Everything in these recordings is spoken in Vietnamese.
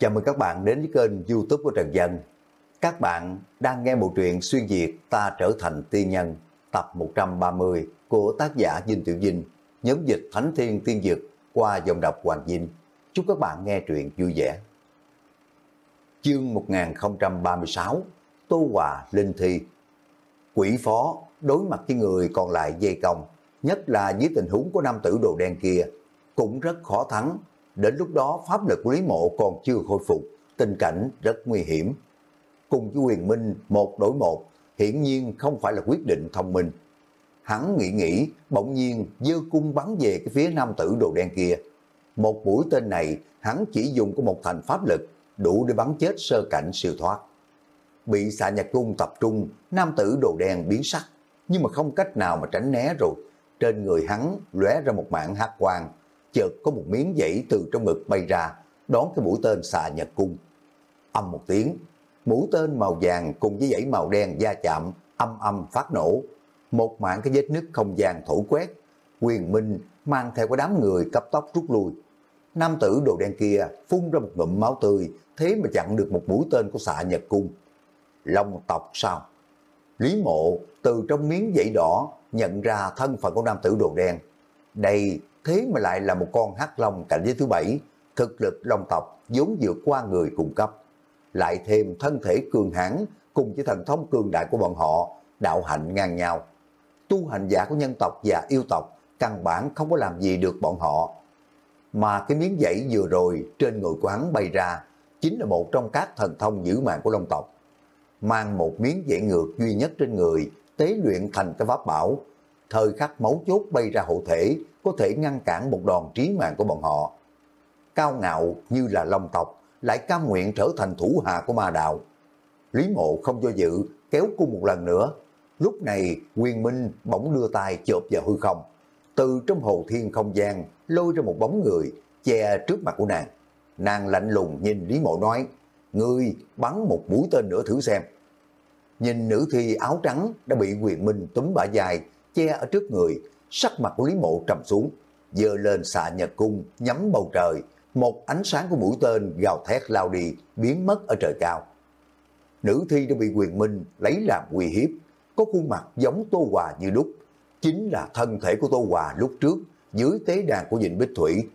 Chào mừng các bạn đến với kênh youtube của Trần Dân. Các bạn đang nghe bộ truyện xuyên Việt Ta Trở Thành Tiên Nhân tập 130 của tác giả Dinh Tiểu Dinh, nhóm dịch Thánh Thiên Tiên Dực qua dòng đọc Hoàng Dinh. Chúc các bạn nghe truyện vui vẻ. Chương 1036 Tô Hòa Linh Thi Quỷ phó đối mặt với người còn lại dây công, nhất là dưới tình huống của nam tử đồ đen kia, cũng rất khó thắng Đến lúc đó pháp lực của Lý Mộ còn chưa khôi phục, tình cảnh rất nguy hiểm. Cùng với quyền minh một đổi một, hiển nhiên không phải là quyết định thông minh. Hắn nghĩ nghĩ, bỗng nhiên dơ cung bắn về cái phía nam tử đồ đen kia. Một mũi tên này, hắn chỉ dùng có một thành pháp lực, đủ để bắn chết sơ cảnh siêu thoát. Bị xạ nhật cung tập trung, nam tử đồ đen biến sắc, nhưng mà không cách nào mà tránh né rồi. Trên người hắn lóe ra một mạng hát quang, chợt có một miếng dãy từ trong ngực bay ra, đón cái mũi tên xà nhật cung. Âm một tiếng, mũi tên màu vàng cùng với dãy màu đen da chạm, âm âm phát nổ. Một mạng cái vết nứt không gian thổi quét, quyền minh mang theo cái đám người cấp tóc rút lui. Nam tử đồ đen kia phun ra một ngụm máu tươi, thế mà chặn được một mũi tên của xạ nhật cung. Long tộc sao? Lý mộ từ trong miếng dãy đỏ nhận ra thân phận của nam tử đồ đen. Đây thế mà lại là một con hắc long cảnh giới thứ bảy, thực lực long tộc vốn vượt qua người cung cấp. Lại thêm thân thể cường hãn cùng với thần thông cường đại của bọn họ, đạo hạnh ngang nhau. Tu hành giả của nhân tộc và yêu tộc căn bản không có làm gì được bọn họ. Mà cái miếng dãy vừa rồi trên người của hắn bay ra chính là một trong các thần thông giữ mạng của long tộc. Mang một miếng dãy ngược duy nhất trên người, tế luyện thành cái pháp bảo. Thời khắc máu chốt bay ra hộ thể, có thể ngăn cản một đòn trí mạng của bọn họ. Cao ngạo như là long tộc, lại cam nguyện trở thành thủ hạ của ma đạo. Lý mộ không do dự, kéo cung một lần nữa. Lúc này, quyền minh bỗng đưa tay chộp vào hư không. Từ trong hồ thiên không gian, lôi ra một bóng người, che trước mặt của nàng. Nàng lạnh lùng nhìn Lý mộ nói, Ngươi bắn một mũi tên nữa thử xem. Nhìn nữ thi áo trắng đã bị quyền minh túm bả dài, che ở trước người, sắc mặt của Lý Mộ trầm xuống, dơ lên xạ nhật cung, nhắm bầu trời, một ánh sáng của mũi tên gào thét lao đi, biến mất ở trời cao. Nữ thi đã bị quyền minh lấy làm uy hiếp, có khuôn mặt giống Tô Hòa như đúc, chính là thân thể của Tô Hòa lúc trước dưới tế đàn của Dịnh Bích Thủy.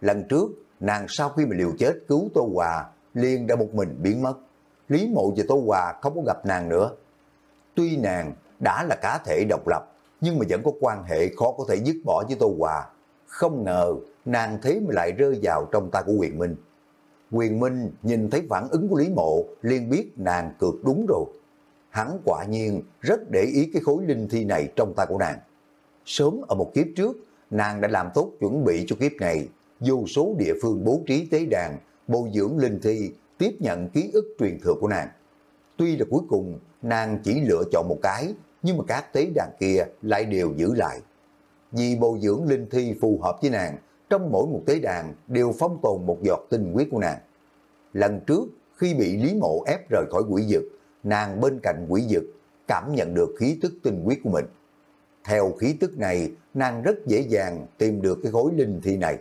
Lần trước, nàng sau khi mà liều chết cứu Tô Hòa, liền đã một mình biến mất. Lý Mộ và Tô Hòa không có gặp nàng nữa. Tuy nàng đã là cá thể độc lập, nhưng mà vẫn có quan hệ khó có thể dứt bỏ với Tô Hòa. Không ngờ nàng thế mà lại rơi vào trong tay của Quyền Minh. Quyền Minh nhìn thấy phản ứng của Lý Mộ liền biết nàng cược đúng rồi. Hắn quả nhiên rất để ý cái khối linh thi này trong tay của nàng. Sớm ở một kiếp trước, nàng đã làm tốt chuẩn bị cho kiếp này. Vô số địa phương bố trí tế đàn, bồi dưỡng linh thi, tiếp nhận ký ức truyền thừa của nàng. Tuy là cuối cùng nàng chỉ lựa chọn một cái, nhưng mà các tế đàn kia lại đều giữ lại. Vì bồi dưỡng linh thi phù hợp với nàng, trong mỗi một tế đàn đều phong tồn một giọt tinh huyết của nàng. Lần trước, khi bị Lý Mộ ép rời khỏi quỷ dực, nàng bên cạnh quỷ dực cảm nhận được khí tức tinh huyết của mình. Theo khí tức này, nàng rất dễ dàng tìm được cái khối linh thi này.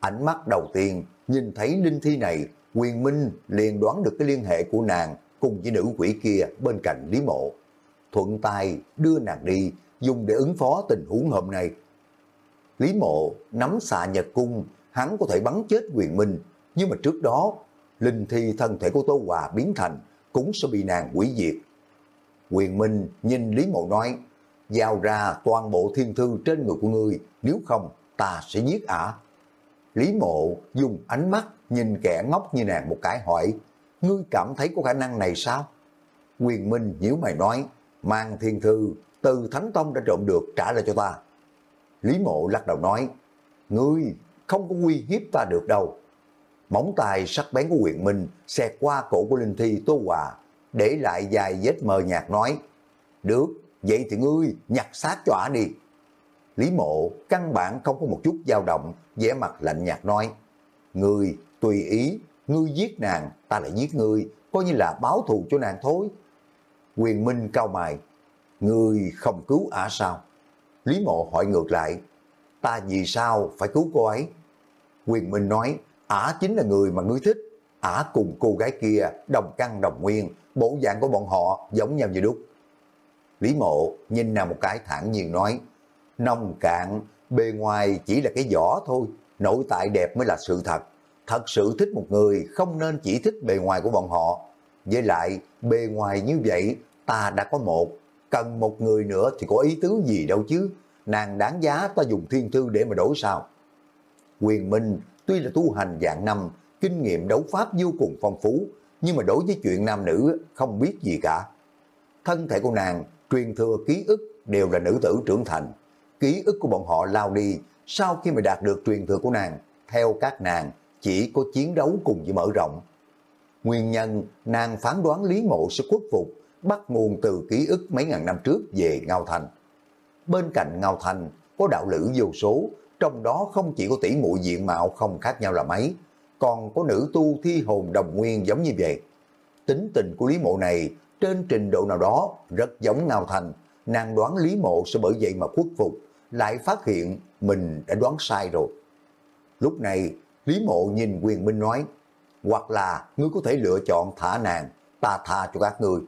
Ánh mắt đầu tiên nhìn thấy linh thi này, quyền minh liền đoán được cái liên hệ của nàng cùng với nữ quỷ kia bên cạnh Lý Mộ thuận tay đưa nàng đi, dùng để ứng phó tình huống hôm nay. Lý mộ nắm xạ nhật cung, hắn có thể bắn chết quyền minh, nhưng mà trước đó, linh thi thân thể của Tô Hòa biến thành, cũng sẽ bị nàng quỷ diệt. Quyền minh nhìn Lý mộ nói, giao ra toàn bộ thiên thư trên người của ngươi, nếu không ta sẽ giết ả. Lý mộ dùng ánh mắt nhìn kẻ ngốc như nàng một cái hỏi, ngươi cảm thấy có khả năng này sao? Quyền Minh nhíu mày nói, mang thiên thư từ Thánh Tông đã trộm được trả lại cho ta. Lý mộ lắc đầu nói, ngươi không có uy hiếp ta được đâu. Móng tay sắc bén của quyền minh xẹt qua cổ của Linh Thi Tô Hòa, để lại dài vết mờ nhạt nói, được, vậy thì ngươi nhặt xác cho ả đi. Lý mộ căn bản không có một chút dao động, vẻ mặt lạnh nhạt nói, ngươi tùy ý, ngươi giết nàng, ta lại giết ngươi, coi như là báo thù cho nàng thôi. Quyền Minh cao mày, người không cứu ả sao? Lý Mộ hỏi ngược lại, ta vì sao phải cứu cô ấy? Quyền Minh nói, ả chính là người mà ngươi thích, Ả cùng cô gái kia đồng căn đồng nguyên, bộ dạng của bọn họ giống nhau như đúc. Lý mộ nhìn nàng một cái thẳng nhiên nói, nông cạn, bề ngoài chỉ là cái vỏ thôi, nội tại đẹp mới là sự thật. Thật sự thích một người không nên chỉ thích bề ngoài của bọn họ. Với lại, bề ngoài như vậy, ta đã có một, cần một người nữa thì có ý tứ gì đâu chứ. Nàng đáng giá ta dùng thiên thư để mà đổi sao. Quyền Minh tuy là tu hành dạng năm, kinh nghiệm đấu pháp vô cùng phong phú, nhưng mà đối với chuyện nam nữ không biết gì cả. Thân thể của nàng truyền thừa ký ức đều là nữ tử trưởng thành. Ký ức của bọn họ lao đi sau khi mà đạt được truyền thừa của nàng. Theo các nàng, chỉ có chiến đấu cùng với mở rộng. Nguyên nhân nàng phán đoán Lý Mộ sẽ khuất phục bắt nguồn từ ký ức mấy ngàn năm trước về Ngao Thành. Bên cạnh Ngao Thành có đạo lữ vô số, trong đó không chỉ có tỷ muội diện mạo không khác nhau là mấy, còn có nữ tu thi hồn đồng nguyên giống như vậy. Tính tình của Lý Mộ này trên trình độ nào đó rất giống Ngao Thành, nàng đoán Lý Mộ sẽ bởi vậy mà khuất phục, lại phát hiện mình đã đoán sai rồi. Lúc này, Lý Mộ nhìn Quyền Minh nói, hoặc là ngươi có thể lựa chọn thả nàng, ta tha cho các ngươi.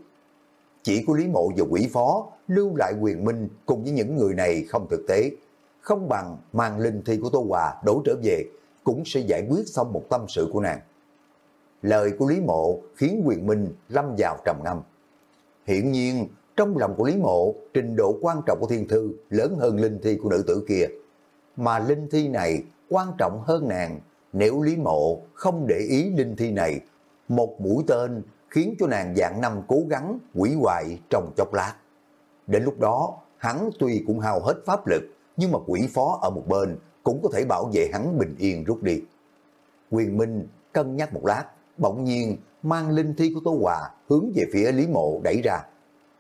Chỉ của Lý Mộ và quỷ phó lưu lại Quyền Minh cùng với những người này không thực tế, không bằng mang linh thi của Tô Hòa đổ trở về, cũng sẽ giải quyết xong một tâm sự của nàng. Lời của Lý Mộ khiến Quyền Minh lâm vào trầm ngâm. Hiện nhiên, trong lòng của Lý Mộ, trình độ quan trọng của thiên thư lớn hơn linh thi của nữ tử kia. Mà linh thi này quan trọng hơn nàng, nếu Lý Mộ không để ý linh thi này, một mũi tên khiến cho nàng dạng năm cố gắng quỷ hoại trong chốc lát. Đến lúc đó, hắn tuy cũng hao hết pháp lực, nhưng mà quỷ phó ở một bên cũng có thể bảo vệ hắn bình yên rút đi. Quyền Minh cân nhắc một lát, bỗng nhiên mang linh thi của Tố Hòa hướng về phía Lý Mộ đẩy ra.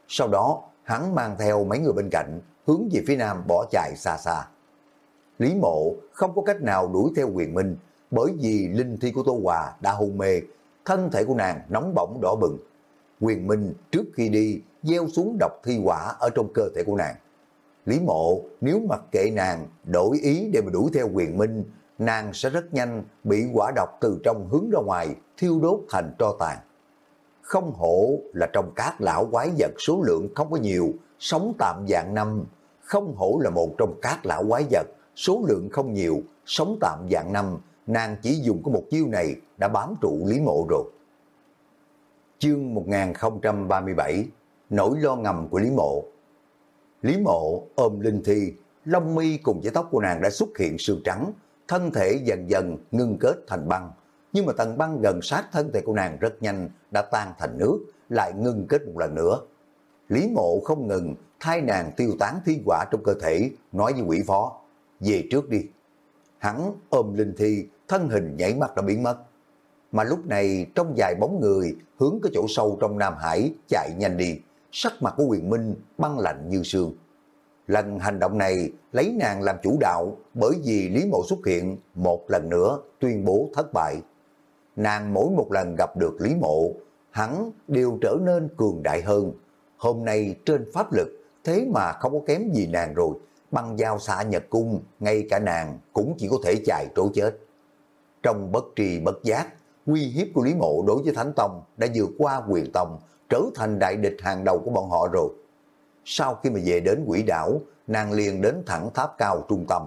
Sau đó, hắn mang theo mấy người bên cạnh, hướng về phía nam bỏ chạy xa xa. Lý Mộ không có cách nào đuổi theo quyền minh, bởi vì linh thi của Tô Hòa đã hôn mê, thân thể của nàng nóng bỏng đỏ bừng. Quyền minh trước khi đi, gieo xuống độc thi quả ở trong cơ thể của nàng. Lý Mộ nếu mặc kệ nàng đổi ý để mà đuổi theo quyền minh, nàng sẽ rất nhanh bị quả độc từ trong hướng ra ngoài, thiêu đốt thành tro tàn. Không hổ là trong các lão quái vật số lượng không có nhiều, sống tạm dạng năm. Không hổ là một trong các lão quái vật, số lượng không nhiều, sống tạm dạng năm. Nàng chỉ dùng có một chiêu này đã bám trụ Lý Mộ rồi. Chương 1037 Nỗi lo ngầm của Lý Mộ Lý Mộ ôm Linh Thi, lông mi cùng với tóc của nàng đã xuất hiện sương trắng, thân thể dần dần ngưng kết thành băng, nhưng mà tầng băng gần sát thân thể của nàng rất nhanh đã tan thành nước, lại ngưng kết một lần nữa. Lý mộ không ngừng thay nàng tiêu tán thi quả trong cơ thể, nói với quỷ phó, về trước đi. Hắn ôm linh thi, thân hình nhảy mắt đã biến mất. Mà lúc này trong dài bóng người hướng cái chỗ sâu trong Nam Hải chạy nhanh đi, sắc mặt của quyền minh băng lạnh như sương. Lần hành động này lấy nàng làm chủ đạo bởi vì Lý Mộ xuất hiện một lần nữa tuyên bố thất bại nàng mỗi một lần gặp được Lý Mộ, hắn đều trở nên cường đại hơn. Hôm nay trên pháp lực, thế mà không có kém gì nàng rồi. Băng dao xạ nhật cung, ngay cả nàng cũng chỉ có thể chạy trốn chết. Trong bất trì bất giác, uy hiếp của Lý Mộ đối với Thánh Tông đã vượt qua quyền tông, trở thành đại địch hàng đầu của bọn họ rồi. Sau khi mà về đến quỷ đảo, nàng liền đến thẳng tháp cao trung tâm.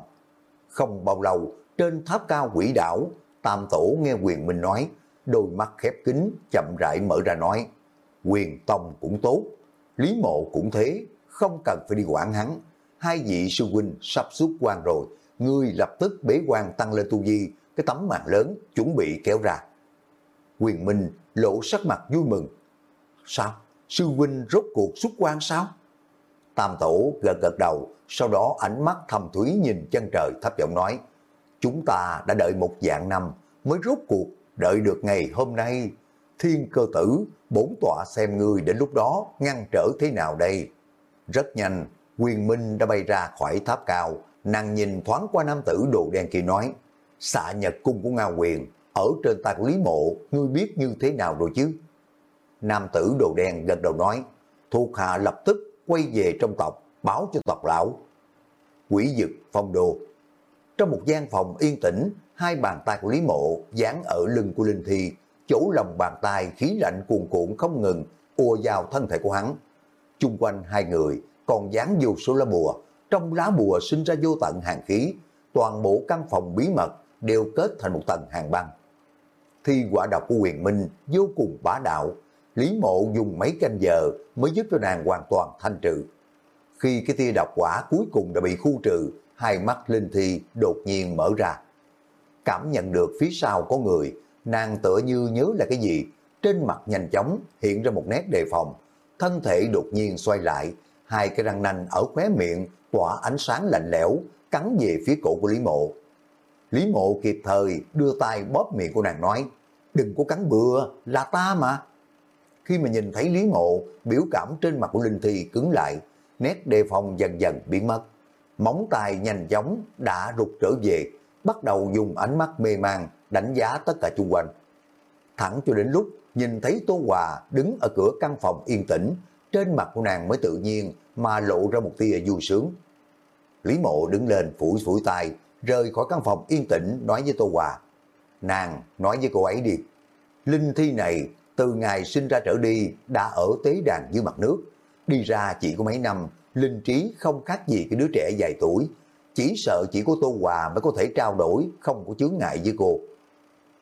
Không bao lâu, trên tháp cao quỷ đảo Tam Tổ nghe quyền minh nói, đôi mắt khép kín, chậm rãi mở ra nói, quyền tông cũng tốt, lý mộ cũng thế, không cần phải đi quản hắn. Hai vị sư huynh sắp xuất quan rồi, ngươi lập tức bế quan tăng lên tu vi, cái tấm màn lớn chuẩn bị kéo ra. Quyền Minh lộ sắc mặt vui mừng. Sao? Sư huynh rốt cuộc xuất quan sao? Tam tổ gật gật đầu, sau đó ánh mắt thầm thúy nhìn chân trời thấp giọng nói, Chúng ta đã đợi một dạng năm mới rốt cuộc đợi được ngày hôm nay. Thiên cơ tử, bốn tọa xem người đến lúc đó ngăn trở thế nào đây. Rất nhanh, quyền minh đã bay ra khỏi tháp cao, nàng nhìn thoáng qua nam tử đồ đen kia nói, xạ nhật cung của Ngao Quyền, ở trên tay của Lý Mộ, ngươi biết như thế nào rồi chứ? Nam tử đồ đen gật đầu nói, thuộc hạ lập tức quay về trong tộc, báo cho tộc lão. Quỷ dực phong đồ trong một gian phòng yên tĩnh, hai bàn tay của Lý Mộ dán ở lưng của Linh Thi, chỗ lòng bàn tay khí lạnh cuồn cuộn không ngừng ùa vào thân thể của hắn. Chung quanh hai người còn dán vô số lá bùa, trong lá bùa sinh ra vô tận hàng khí, toàn bộ căn phòng bí mật đều kết thành một tầng hàng băng. Thi quả độc của quyền minh vô cùng bá đạo, Lý Mộ dùng mấy canh giờ mới giúp cho nàng hoàn toàn thanh trừ. Khi cái tia độc quả cuối cùng đã bị khu trừ, hai mắt Linh Thi đột nhiên mở ra. Cảm nhận được phía sau có người, nàng tựa như nhớ là cái gì, trên mặt nhanh chóng hiện ra một nét đề phòng, thân thể đột nhiên xoay lại, hai cái răng nanh ở khóe miệng tỏa ánh sáng lạnh lẽo, cắn về phía cổ của Lý Mộ. Lý Mộ kịp thời đưa tay bóp miệng của nàng nói, đừng có cắn bừa, là ta mà. Khi mà nhìn thấy Lý Mộ, biểu cảm trên mặt của Linh Thi cứng lại, nét đề phòng dần dần biến mất. Móng tay nhanh chóng đã rụt trở về, bắt đầu dùng ánh mắt mê mang đánh giá tất cả xung quanh. Thẳng cho đến lúc nhìn thấy Tô Hòa đứng ở cửa căn phòng yên tĩnh, trên mặt của nàng mới tự nhiên mà lộ ra một tia vui sướng. Lý Mộ đứng lên phủi phủi tay, rời khỏi căn phòng yên tĩnh nói với Tô Hòa. Nàng nói với cô ấy đi, linh thi này từ ngày sinh ra trở đi đã ở tế đàn dưới mặt nước, đi ra chỉ có mấy năm, linh trí không khác gì cái đứa trẻ dài tuổi, chỉ sợ chỉ có Tô Hòa mới có thể trao đổi, không có chướng ngại với cô.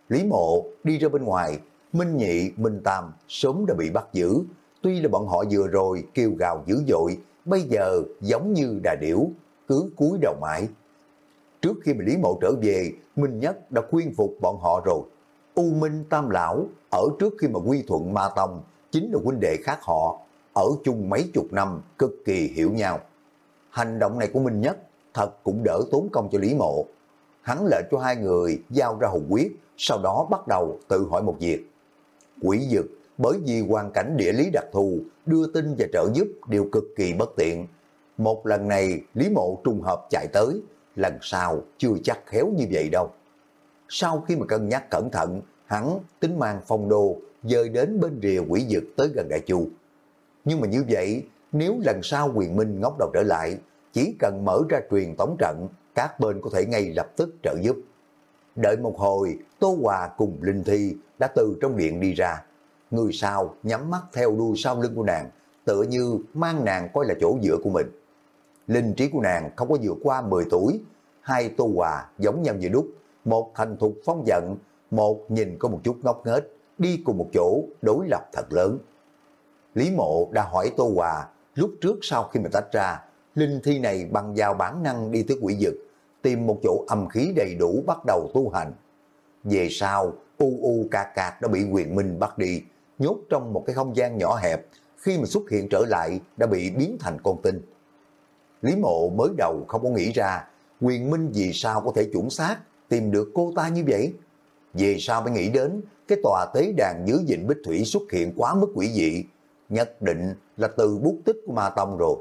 Lý Mộ đi ra bên ngoài, Minh Nhị, Minh Tam sớm đã bị bắt giữ, tuy là bọn họ vừa rồi kêu gào dữ dội, bây giờ giống như đà điểu, cứ cúi đầu mãi. Trước khi mà Lý Mộ trở về, Minh Nhất đã khuyên phục bọn họ rồi. U Minh Tam Lão ở trước khi mà quy thuận Ma Tông chính là huynh đệ khác họ, ở chung mấy chục năm cực kỳ hiểu nhau. Hành động này của Minh Nhất thật cũng đỡ tốn công cho Lý Mộ. Hắn lệnh cho hai người giao ra hùng quyết, sau đó bắt đầu tự hỏi một việc. Quỷ dực bởi vì hoàn cảnh địa lý đặc thù, đưa tin và trợ giúp đều cực kỳ bất tiện. Một lần này Lý Mộ trùng hợp chạy tới, lần sau chưa chắc khéo như vậy đâu. Sau khi mà cân nhắc cẩn thận, hắn tính mang phong đô dời đến bên rìa quỷ dực tới gần Đại Chu. Nhưng mà như vậy, nếu lần sau quyền minh ngóc đầu trở lại, chỉ cần mở ra truyền tổng trận, các bên có thể ngay lập tức trợ giúp. Đợi một hồi, Tô Hòa cùng Linh Thi đã từ trong điện đi ra. Người sau nhắm mắt theo đuôi sau lưng của nàng, tựa như mang nàng coi là chỗ dựa của mình. Linh trí của nàng không có vượt qua 10 tuổi, hai Tô Hòa giống nhau như đúc, một thành thục phong giận, một nhìn có một chút ngốc nghếch, đi cùng một chỗ đối lập thật lớn. Lý Mộ đã hỏi Tô Hòa lúc trước sau khi mà tách ra, linh thi này bằng vào bản năng đi tới quỷ dực, tìm một chỗ âm khí đầy đủ bắt đầu tu hành. Về sau, u u cà cạc đã bị quyền minh bắt đi, nhốt trong một cái không gian nhỏ hẹp, khi mà xuất hiện trở lại đã bị biến thành con tinh. Lý mộ mới đầu không có nghĩ ra, quyền minh vì sao có thể chuẩn xác tìm được cô ta như vậy? Về sao mới nghĩ đến cái tòa tế đàn dưới dịnh bích thủy xuất hiện quá mức quỷ dị, nhất định là từ bút tích của ma tông rồi.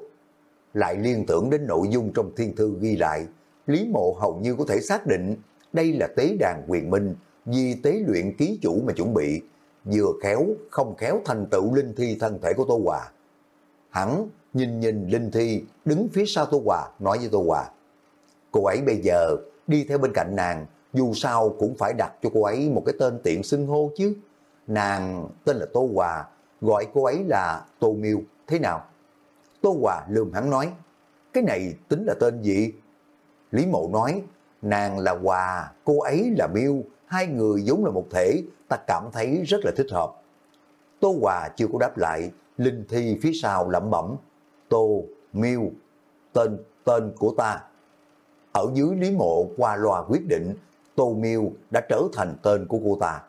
Lại liên tưởng đến nội dung trong thiên thư ghi lại, Lý Mộ hầu như có thể xác định đây là tế đàn quyền minh vì tế luyện ký chủ mà chuẩn bị, vừa khéo không khéo thành tựu linh thi thân thể của Tô Hòa. Hắn nhìn nhìn linh thi đứng phía sau Tô Hòa nói với Tô Hòa, cô ấy bây giờ đi theo bên cạnh nàng, dù sao cũng phải đặt cho cô ấy một cái tên tiện xưng hô chứ. Nàng tên là Tô Hòa, gọi cô ấy là Tô Miêu, thế nào? Tô Hòa lườm hắn nói, cái này tính là tên gì? Lý Mộ nói, nàng là Hòa, cô ấy là Miêu, hai người giống là một thể, ta cảm thấy rất là thích hợp. Tô Hòa chưa có đáp lại, Linh Thi phía sau lẩm bẩm, Tô, Miêu, tên, tên của ta. Ở dưới Lý Mộ qua loa quyết định, Tô Miêu đã trở thành tên của cô ta.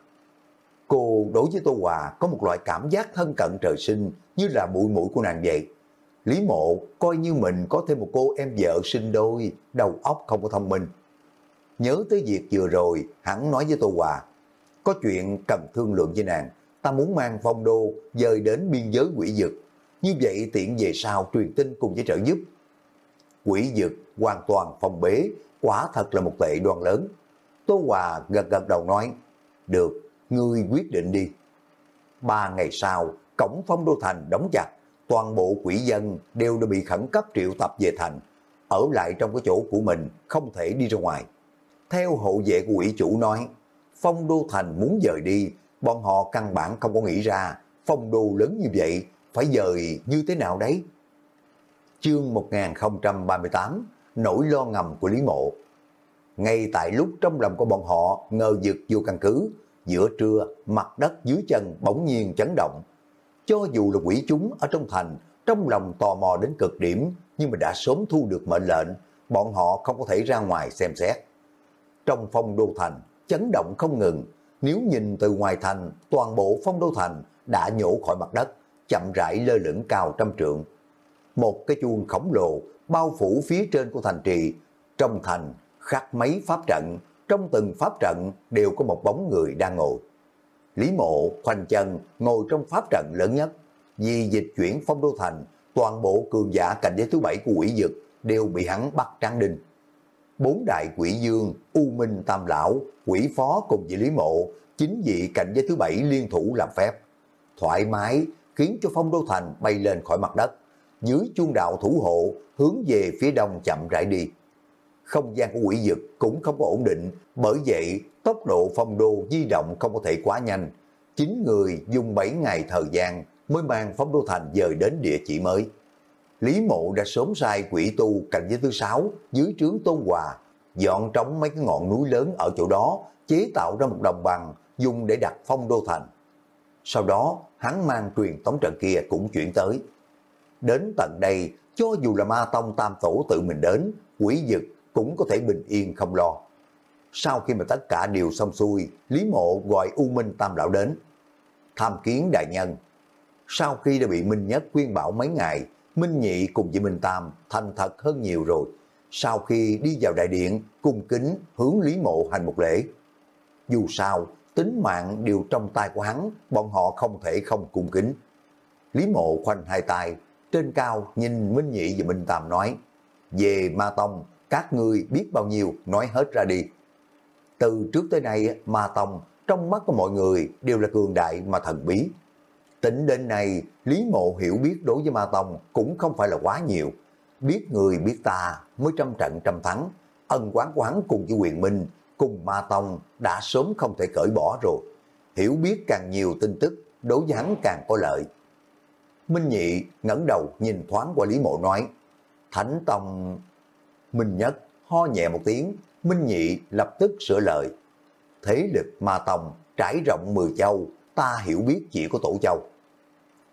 Cô đối với Tô Hòa có một loại cảm giác thân cận trời sinh như là bụi mũi của nàng vậy. Lý Mộ coi như mình có thêm một cô em vợ sinh đôi, đầu óc không có thông minh. Nhớ tới việc vừa rồi, hắn nói với Tô Hòa, có chuyện cần thương lượng với nàng, ta muốn mang phong đô dời đến biên giới quỷ dực. Như vậy tiện về sau truyền tin cùng với trợ giúp. Quỷ dực hoàn toàn phong bế, quả thật là một tệ đoan lớn. Tô Hòa gật gật đầu nói, được, ngươi quyết định đi. Ba ngày sau, cổng phong đô thành đóng chặt, toàn bộ quỷ dân đều đã bị khẩn cấp triệu tập về thành, ở lại trong cái chỗ của mình, không thể đi ra ngoài. Theo hộ vệ của quỷ chủ nói, phong đô thành muốn dời đi, bọn họ căn bản không có nghĩ ra phong đô lớn như vậy phải dời như thế nào đấy. Chương 1038 Nỗi lo ngầm của Lý Mộ Ngay tại lúc trong lòng của bọn họ ngờ vực vô căn cứ, giữa trưa mặt đất dưới chân bỗng nhiên chấn động. Cho dù là quỷ chúng ở trong thành, trong lòng tò mò đến cực điểm, nhưng mà đã sớm thu được mệnh lệnh, bọn họ không có thể ra ngoài xem xét. Trong phong đô thành, chấn động không ngừng, nếu nhìn từ ngoài thành, toàn bộ phong đô thành đã nhổ khỏi mặt đất, chậm rãi lơ lửng cao trăm trượng. Một cái chuông khổng lồ bao phủ phía trên của thành trì, trong thành khắc mấy pháp trận, trong từng pháp trận đều có một bóng người đang ngồi. Lý mộ khoanh chân ngồi trong pháp trận lớn nhất, vì dịch chuyển phong đô thành, toàn bộ cường giả cảnh giới thứ bảy của quỷ dực đều bị hắn bắt trang đinh. Bốn đại quỷ dương, U Minh Tam Lão, quỷ phó cùng với Lý Mộ, chính vị cảnh giới thứ bảy liên thủ làm phép. Thoải mái, khiến cho phong đô thành bay lên khỏi mặt đất. Dưới chuông đạo thủ hộ, hướng về phía đông chậm rãi đi. Không gian của quỷ dực cũng không có ổn định, bởi vậy tốc độ phong đô di động không có thể quá nhanh. Chính người dùng 7 ngày thời gian mới mang phong đô thành dời đến địa chỉ mới. Lý Mộ đã sớm sai quỷ tu cạnh giới thứ sáu dưới trướng Tôn Hòa, dọn trống mấy cái ngọn núi lớn ở chỗ đó, chế tạo ra một đồng bằng dùng để đặt phong đô thành. Sau đó, hắn mang truyền tống trận kia cũng chuyển tới. Đến tận đây, cho dù là ma tông tam tổ tự mình đến, quỷ dực cũng có thể bình yên không lo. Sau khi mà tất cả đều xong xuôi, Lý Mộ gọi U Minh Tam Lão đến. Tham kiến đại nhân. Sau khi đã bị Minh Nhất khuyên bảo mấy ngày, Minh Nhị cùng với Minh Tam thành thật hơn nhiều rồi. Sau khi đi vào đại điện, cung kính hướng Lý Mộ hành một lễ. Dù sao, tính mạng đều trong tay của hắn, bọn họ không thể không cung kính. Lý Mộ khoanh hai tay, trên cao nhìn Minh Nhị và Minh Tam nói, về Ma Tông, các ngươi biết bao nhiêu, nói hết ra đi. Từ trước tới nay, Ma Tông, trong mắt của mọi người đều là cường đại mà thần bí. Tính đến nay, Lý Mộ hiểu biết đối với Ma Tông cũng không phải là quá nhiều. Biết người biết ta mới trăm trận trăm thắng. Ân quán của hắn cùng với quyền minh, cùng Ma Tông đã sớm không thể cởi bỏ rồi. Hiểu biết càng nhiều tin tức, đối với hắn càng có lợi. Minh Nhị ngẩng đầu nhìn thoáng qua Lý Mộ nói, Thánh Tông... Minh Nhất ho nhẹ một tiếng, Minh Nhị lập tức sửa lời. Thế lực Ma Tông trải rộng 10 châu, ta hiểu biết chỉ có Tổ Châu.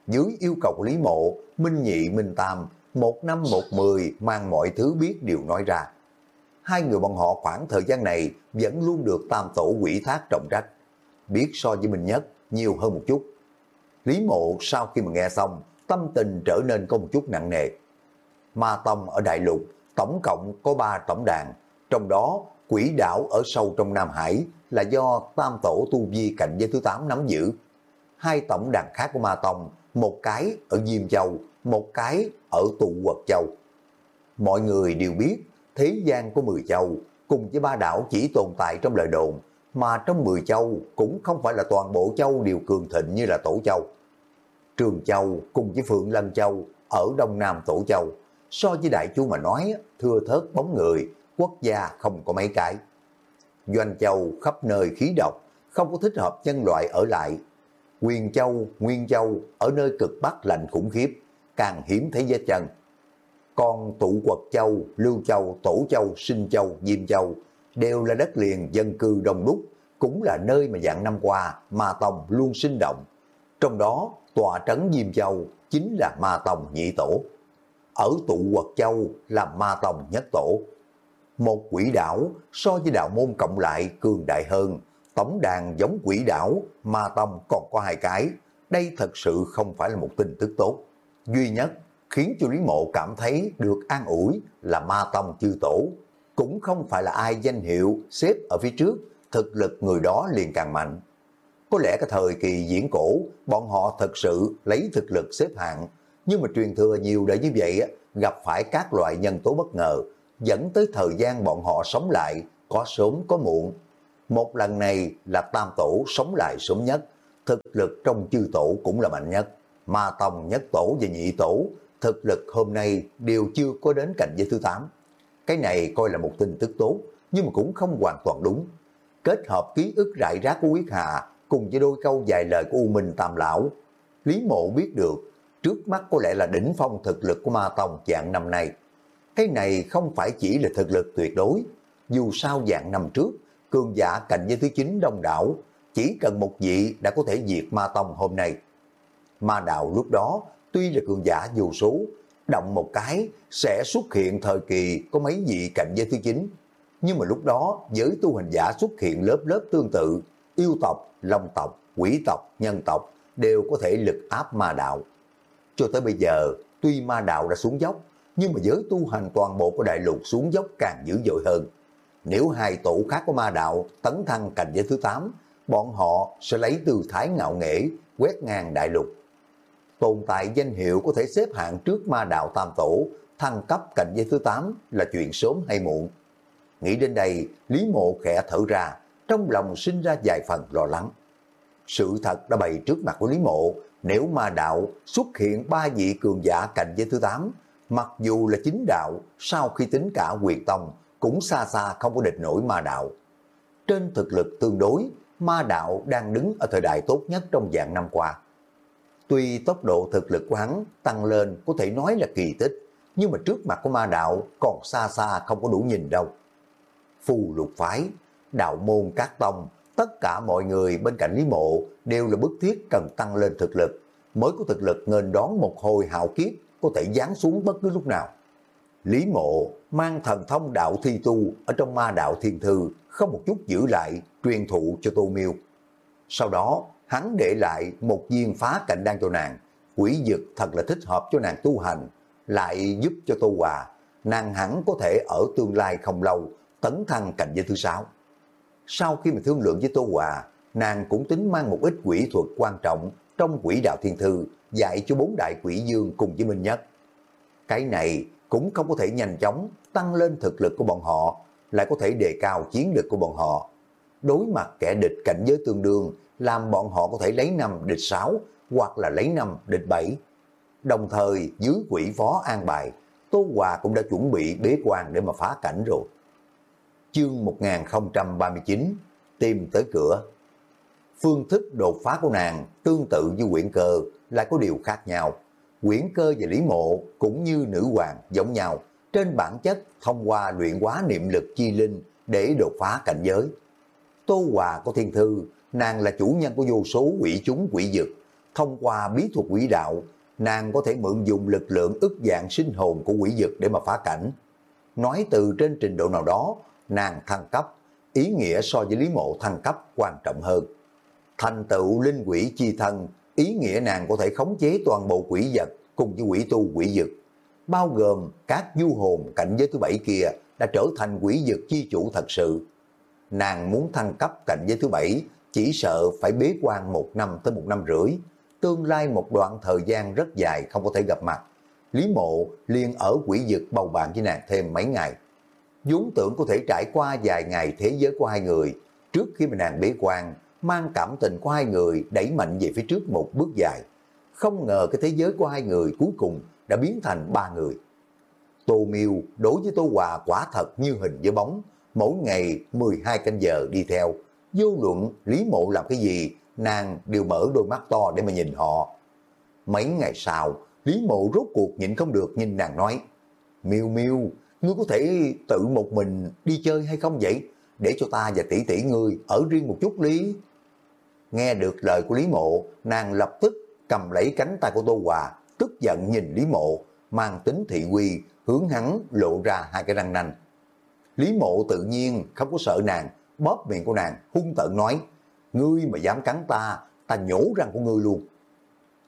Dưới yêu cầu của Lý Mộ, Minh Nhị, Minh Tam, một năm một mười mang mọi thứ biết đều nói ra. Hai người bọn họ khoảng thời gian này vẫn luôn được Tam Tổ quỷ thác trọng trách. Biết so với mình Nhất nhiều hơn một chút. Lý Mộ sau khi mà nghe xong, tâm tình trở nên có một chút nặng nề. Ma Tông ở Đại Lục tổng cộng có ba tổng đàn, trong đó quỷ đảo ở sâu trong Nam Hải là do Tam Tổ Tu Vi cạnh giới thứ 8 nắm giữ. Hai tổng đàn khác của Ma Tông, một cái ở Diêm Châu, một cái ở Tụ Quật Châu. Mọi người đều biết thế gian của Mười Châu cùng với ba đảo chỉ tồn tại trong lời đồn, mà trong Mười Châu cũng không phải là toàn bộ châu đều cường thịnh như là Tổ Châu. Trường Châu cùng với Phượng Lân Châu ở Đông Nam Tổ Châu, so với Đại Chu mà nói, thưa thớt bóng người, quốc gia không có mấy cái. Doanh Châu khắp nơi khí độc, không có thích hợp nhân loại ở lại. Quyền Châu, Nguyên Châu ở nơi cực Bắc lạnh khủng khiếp, càng hiếm thấy vết chân. Còn Tụ Quật Châu, Lưu Châu, Tổ Châu, Sinh Châu, Diêm Châu đều là đất liền dân cư đông đúc, cũng là nơi mà dạng năm qua Ma Tông luôn sinh động. Trong đó, tòa trấn Diêm Châu chính là Ma Tông nhị tổ. Ở Tụ Quật Châu là Ma Tông nhất tổ. Một quỷ đảo so với đạo môn cộng lại cường đại hơn, tổng đàn giống quỷ đảo, Ma Tông còn có hai cái. Đây thật sự không phải là một tin tức tốt. Duy nhất khiến cho Lý Mộ cảm thấy được an ủi là Ma Tông chư tổ. Cũng không phải là ai danh hiệu xếp ở phía trước, thực lực người đó liền càng mạnh. Có lẽ cái thời kỳ diễn cổ, bọn họ thật sự lấy thực lực xếp hạng, nhưng mà truyền thừa nhiều để như vậy, gặp phải các loại nhân tố bất ngờ, dẫn tới thời gian bọn họ sống lại, có sớm có muộn. Một lần này là tam tổ sống lại sớm nhất, thực lực trong chư tổ cũng là mạnh nhất. Ma Tông nhất tổ và nhị tổ, thực lực hôm nay đều chưa có đến cạnh giới thứ 8. Cái này coi là một tin tức tốt, nhưng mà cũng không hoàn toàn đúng. Kết hợp ký ức rải rác của Quyết Hà cùng với đôi câu dài lời của U Minh Tam Lão. Lý Mộ biết được, trước mắt có lẽ là đỉnh phong thực lực của Ma Tông dạng năm nay. Cái này không phải chỉ là thực lực tuyệt đối, dù sao dạng năm trước, cường giả cạnh với thứ chín đông đảo, chỉ cần một vị đã có thể diệt Ma Tông hôm nay. Ma đạo lúc đó, tuy là cường giả dù số, động một cái sẽ xuất hiện thời kỳ có mấy vị cạnh giới thứ chín. Nhưng mà lúc đó giới tu hành giả xuất hiện lớp lớp tương tự, yêu tộc, long tộc, quỷ tộc, nhân tộc đều có thể lực áp ma đạo. Cho tới bây giờ, tuy ma đạo đã xuống dốc, nhưng mà giới tu hành toàn bộ của đại lục xuống dốc càng dữ dội hơn. Nếu hai tổ khác của ma đạo tấn thăng cảnh giới thứ 8, bọn họ sẽ lấy tư thái ngạo nghễ, quét ngang đại lục. Tồn tại danh hiệu có thể xếp hạng trước ma đạo tam tổ, thăng cấp cảnh giới thứ 8 là chuyện sớm hay muộn. Nghĩ đến đây, Lý Mộ khẽ thở ra, trong lòng sinh ra vài phần lo lắng. Sự thật đã bày trước mặt của Lý Mộ, nếu ma đạo xuất hiện ba vị cường giả cảnh giới thứ 8, mặc dù là chính đạo, sau khi tính cả quyền tông, cũng xa xa không có địch nổi ma đạo. Trên thực lực tương đối, ma đạo đang đứng ở thời đại tốt nhất trong dạng năm qua. Tuy tốc độ thực lực của hắn tăng lên có thể nói là kỳ tích, nhưng mà trước mặt của ma đạo còn xa xa không có đủ nhìn đâu. Phù lục phái, đạo môn các tông, tất cả mọi người bên cạnh Lý Mộ đều là bức thiết cần tăng lên thực lực, mới có thực lực nên đón một hồi hạo kiếp có thể giáng xuống bất cứ lúc nào. Lý Mộ mang thần thông đạo thi tu ở trong ma đạo thiên thư, không một chút giữ lại, truyền thụ cho Tô Miêu. Sau đó, hắn để lại một viên phá cạnh đan cho nàng, quỷ dực thật là thích hợp cho nàng tu hành, lại giúp cho Tô Hòa, nàng hẳn có thể ở tương lai không lâu tấn thăng cảnh giới thứ sáu. Sau khi mà thương lượng với Tô Hòa, nàng cũng tính mang một ít quỷ thuật quan trọng trong quỷ đạo thiên thư dạy cho bốn đại quỷ dương cùng với Minh Nhất. Cái này cũng không có thể nhanh chóng tăng lên thực lực của bọn họ, lại có thể đề cao chiến lực của bọn họ. Đối mặt kẻ địch cảnh giới tương đương, làm bọn họ có thể lấy năm địch 6 hoặc là lấy năm địch 7. Đồng thời dưới quỷ phó an bài, Tô Hòa cũng đã chuẩn bị bế quan để mà phá cảnh rồi. Chương 1039 Tìm tới cửa Phương thức đột phá của nàng tương tự như quyển cơ lại có điều khác nhau. Quyển cơ và Lý Mộ cũng như nữ hoàng giống nhau, trên bản chất thông qua luyện hóa niệm lực chi linh để đột phá cảnh giới. Tô Hòa có thiên thư, nàng là chủ nhân của vô số quỷ chúng quỷ dực. Thông qua bí thuật quỷ đạo, nàng có thể mượn dùng lực lượng ức dạng sinh hồn của quỷ dực để mà phá cảnh. Nói từ trên trình độ nào đó, nàng thăng cấp, ý nghĩa so với Lý Mộ thăng cấp quan trọng hơn. Thành tựu linh quỷ chi thân, ý nghĩa nàng có thể khống chế toàn bộ quỷ vật cùng với quỷ tu quỷ dực, bao gồm các du hồn cảnh giới thứ bảy kia đã trở thành quỷ dực chi chủ thật sự. Nàng muốn thăng cấp cảnh giới thứ bảy, chỉ sợ phải bế quan một năm tới một năm rưỡi, tương lai một đoạn thời gian rất dài không có thể gặp mặt. Lý mộ liền ở quỷ dực bầu bạn với nàng thêm mấy ngày. vốn tưởng có thể trải qua vài ngày thế giới của hai người, trước khi mà nàng bế quan, mang cảm tình của hai người đẩy mạnh về phía trước một bước dài. Không ngờ cái thế giới của hai người cuối cùng đã biến thành ba người. Tô Miêu đối với Tô Hòa quả thật như hình với bóng, mỗi ngày 12 canh giờ đi theo. Vô luận Lý Mộ làm cái gì, nàng đều mở đôi mắt to để mà nhìn họ. Mấy ngày sau, Lý Mộ rốt cuộc nhịn không được nhìn nàng nói, Miêu Miêu, ngươi có thể tự một mình đi chơi hay không vậy? Để cho ta và tỷ tỷ ngươi ở riêng một chút lý. Nghe được lời của Lý Mộ, nàng lập tức cầm lấy cánh tay của Tô Hòa, tức giận nhìn Lý Mộ, mang tính thị quy, hướng hắn lộ ra hai cái răng nanh. Lý Mộ tự nhiên không có sợ nàng, bóp miệng của nàng, hung tợn nói, ngươi mà dám cắn ta, ta nhổ răng của ngươi luôn.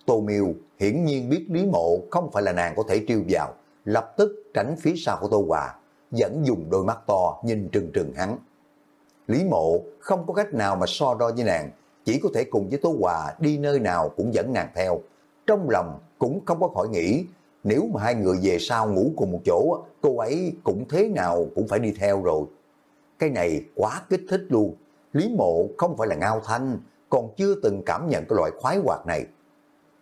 Tô Miêu hiển nhiên biết Lý Mộ không phải là nàng có thể triêu vào, lập tức tránh phía sau của Tô Hòa, vẫn dùng đôi mắt to nhìn trừng trừng hắn. Lý Mộ không có cách nào mà so đo với nàng, chỉ có thể cùng với tô Hòa đi nơi nào cũng dẫn nàng theo. Trong lòng cũng không có khỏi nghĩ, nếu mà hai người về sau ngủ cùng một chỗ, cô ấy cũng thế nào cũng phải đi theo rồi. Cái này quá kích thích luôn. Lý mộ không phải là ngao thanh, còn chưa từng cảm nhận cái loại khoái hoạt này.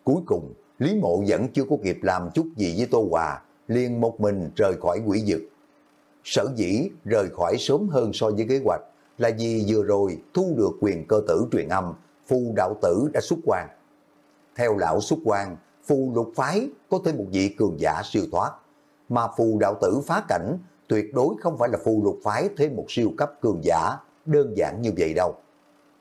Cuối cùng, Lý mộ vẫn chưa có kịp làm chút gì với Tô Hòa, liền một mình rời khỏi quỷ dực. Sở dĩ rời khỏi sớm hơn so với kế hoạch là vì vừa rồi thu được quyền cơ tử truyền âm, phù đạo tử đã xuất quan. Theo lão xuất quan, phù lục phái có thêm một vị cường giả siêu thoát, mà phù đạo tử phá cảnh tuyệt đối không phải là phù lục phái thêm một siêu cấp cường giả đơn giản như vậy đâu.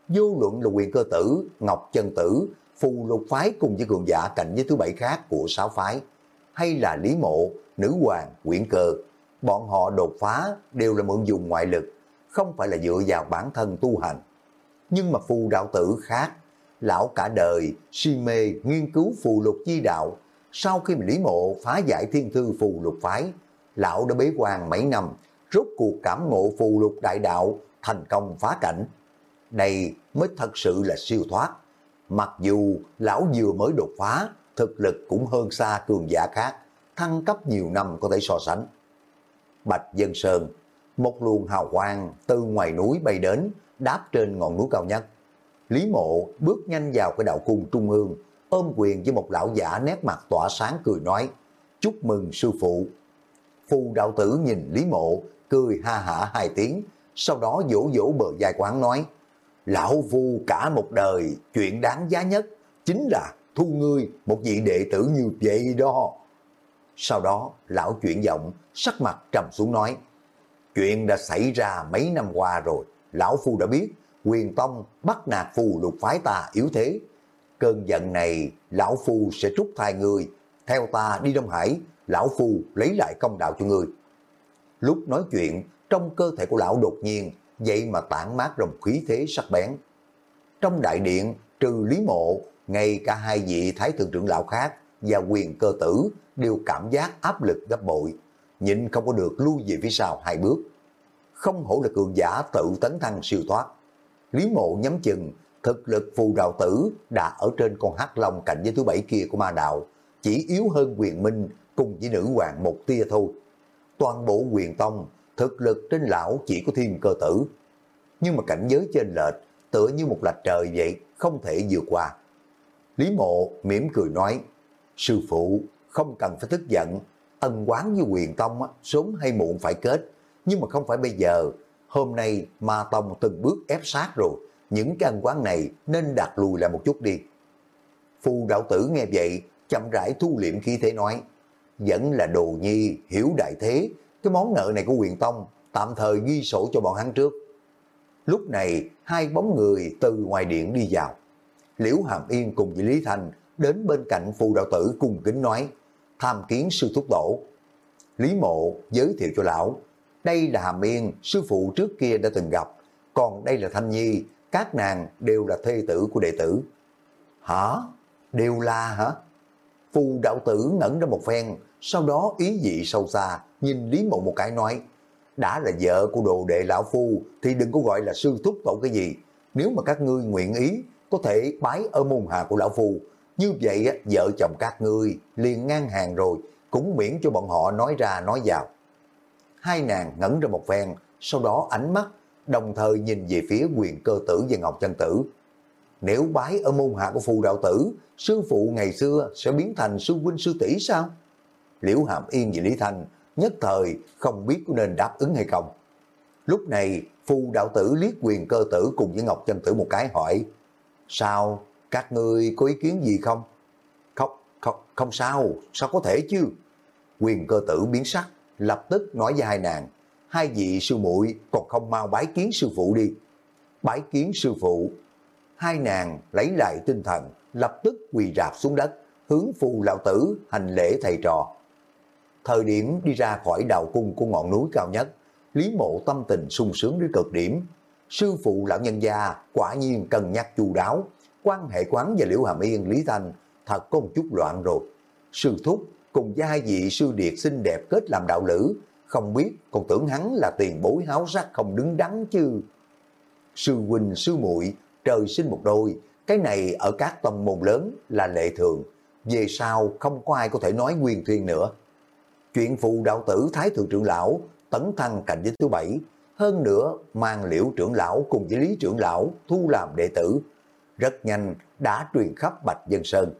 Vô luận là quyền cơ tử, ngọc chân tử, phù lục phái cùng với cường giả cạnh với thứ bảy khác của sáu phái, hay là lý mộ, nữ hoàng, quyển cơ, bọn họ đột phá đều là mượn dùng ngoại lực, không phải là dựa vào bản thân tu hành. Nhưng mà phù đạo tử khác, lão cả đời si mê nghiên cứu phù lục chi đạo, sau khi mà Lý Mộ phá giải thiên thư phù lục phái, lão đã bế quan mấy năm, rốt cuộc cảm ngộ phù lục đại đạo, thành công phá cảnh. Đây mới thật sự là siêu thoát. Mặc dù lão vừa mới đột phá, thực lực cũng hơn xa cường giả khác, thăng cấp nhiều năm có thể so sánh. Bạch Dân Sơn, một luồng hào quang từ ngoài núi bay đến, đáp trên ngọn núi cao nhất. Lý Mộ bước nhanh vào cái đạo cung trung ương, ôm quyền với một lão giả nét mặt tỏa sáng cười nói, chúc mừng sư phụ. Phù đạo tử nhìn Lý Mộ, cười ha hả hai tiếng, sau đó vỗ vỗ bờ vai quán nói, Lão Phu cả một đời, chuyện đáng giá nhất, chính là thu ngươi một vị đệ tử như vậy đó. Sau đó, lão chuyển giọng, sắc mặt trầm xuống nói, chuyện đã xảy ra mấy năm qua rồi, lão Phu đã biết, quyền tông bắt nạt phù lục phái ta yếu thế. Cơn giận này, lão Phu sẽ trút thai người, theo ta đi Đông Hải, lão Phu lấy lại công đạo cho người. Lúc nói chuyện, trong cơ thể của lão đột nhiên, vậy mà tản mát rồng khí thế sắc bén. Trong đại điện, trừ Lý Mộ, ngay cả hai vị thái thượng trưởng lão khác và quyền cơ tử đều cảm giác áp lực gấp bội, nhịn không có được lui về phía sau hai bước. Không hổ là cường giả tự tấn thăng siêu thoát. Lý Mộ nhắm chừng, thực lực phù đạo tử đã ở trên con hắc long cạnh với thứ bảy kia của ma đạo, chỉ yếu hơn quyền minh cùng với nữ hoàng một tia thôi. Toàn bộ quyền tông, thực lực trên lão chỉ có thiên cơ tử. Nhưng mà cảnh giới trên lệch, tựa như một lạch trời vậy, không thể vượt qua. Lý mộ mỉm cười nói, sư phụ không cần phải tức giận, ân quán với quyền tông sớm hay muộn phải kết, nhưng mà không phải bây giờ. Hôm nay ma tông từng bước ép sát rồi, những cái ân quán này nên đặt lùi lại một chút đi. Phù đạo tử nghe vậy, chậm rãi thu liệm khí thế nói, vẫn là đồ nhi, hiểu đại thế, cái món nợ này của quyền tông, tạm thời ghi sổ cho bọn hắn trước. Lúc này, hai bóng người từ ngoài điện đi vào. Liễu Hàm Yên cùng với Lý Thành đến bên cạnh phù đạo tử cùng kính nói, tham kiến sư thúc tổ. Lý Mộ giới thiệu cho lão, đây là Hàm Yên, sư phụ trước kia đã từng gặp, còn đây là Thanh Nhi, các nàng đều là thê tử của đệ tử. Hả? Đều là hả? Phù đạo tử ngẩn ra một phen, sau đó ý dị sâu xa, nhìn Lý Mộ một cái nói, đã là vợ của đồ đệ lão phu thì đừng có gọi là sư thúc tổ cái gì. Nếu mà các ngươi nguyện ý, có thể bái ở môn hạ của lão phu. Như vậy vợ chồng các ngươi liền ngang hàng rồi, cũng miễn cho bọn họ nói ra nói vào. Hai nàng ngẩn ra một phen, sau đó ánh mắt đồng thời nhìn về phía quyền cơ tử và ngọc chân tử. Nếu bái ở môn hạ của phù đạo tử, sư phụ ngày xưa sẽ biến thành sư huynh sư tỷ sao? Liễu Hàm Yên và Lý Thanh nhất thời không biết có nên đáp ứng hay không. Lúc này, Phu đạo tử liếc quyền cơ tử cùng với Ngọc Chân Tử một cái hỏi, Sao, các ngươi có ý kiến gì không? Không, không, không sao, sao có thể chứ? Quyền cơ tử biến sắc, lập tức nói với hai nàng, hai vị sư muội còn không mau bái kiến sư phụ đi. Bái kiến sư phụ, hai nàng lấy lại tinh thần, lập tức quỳ rạp xuống đất, hướng phù lão tử hành lễ thầy trò. Thời điểm đi ra khỏi đạo cung của ngọn núi cao nhất, Lý Mộ tâm tình sung sướng đến cực điểm. Sư phụ lão nhân gia quả nhiên cân nhắc chu đáo, quan hệ quán và Liễu Hàm Yên Lý Thanh thật có một chút loạn rồi. Sư thúc cùng với hai vị sư điệt xinh đẹp kết làm đạo lữ, không biết còn tưởng hắn là tiền bối háo sắc không đứng đắn chứ. Sư huynh sư muội trời sinh một đôi, cái này ở các tông môn lớn là lệ thường, về sau không có ai có thể nói nguyên thuyên nữa. Chuyện phụ đạo tử Thái Thượng trưởng lão tấn thăng cảnh giới thứ bảy, hơn nữa mang liễu trưởng lão cùng với lý trưởng lão thu làm đệ tử, rất nhanh đã truyền khắp Bạch Dân Sơn.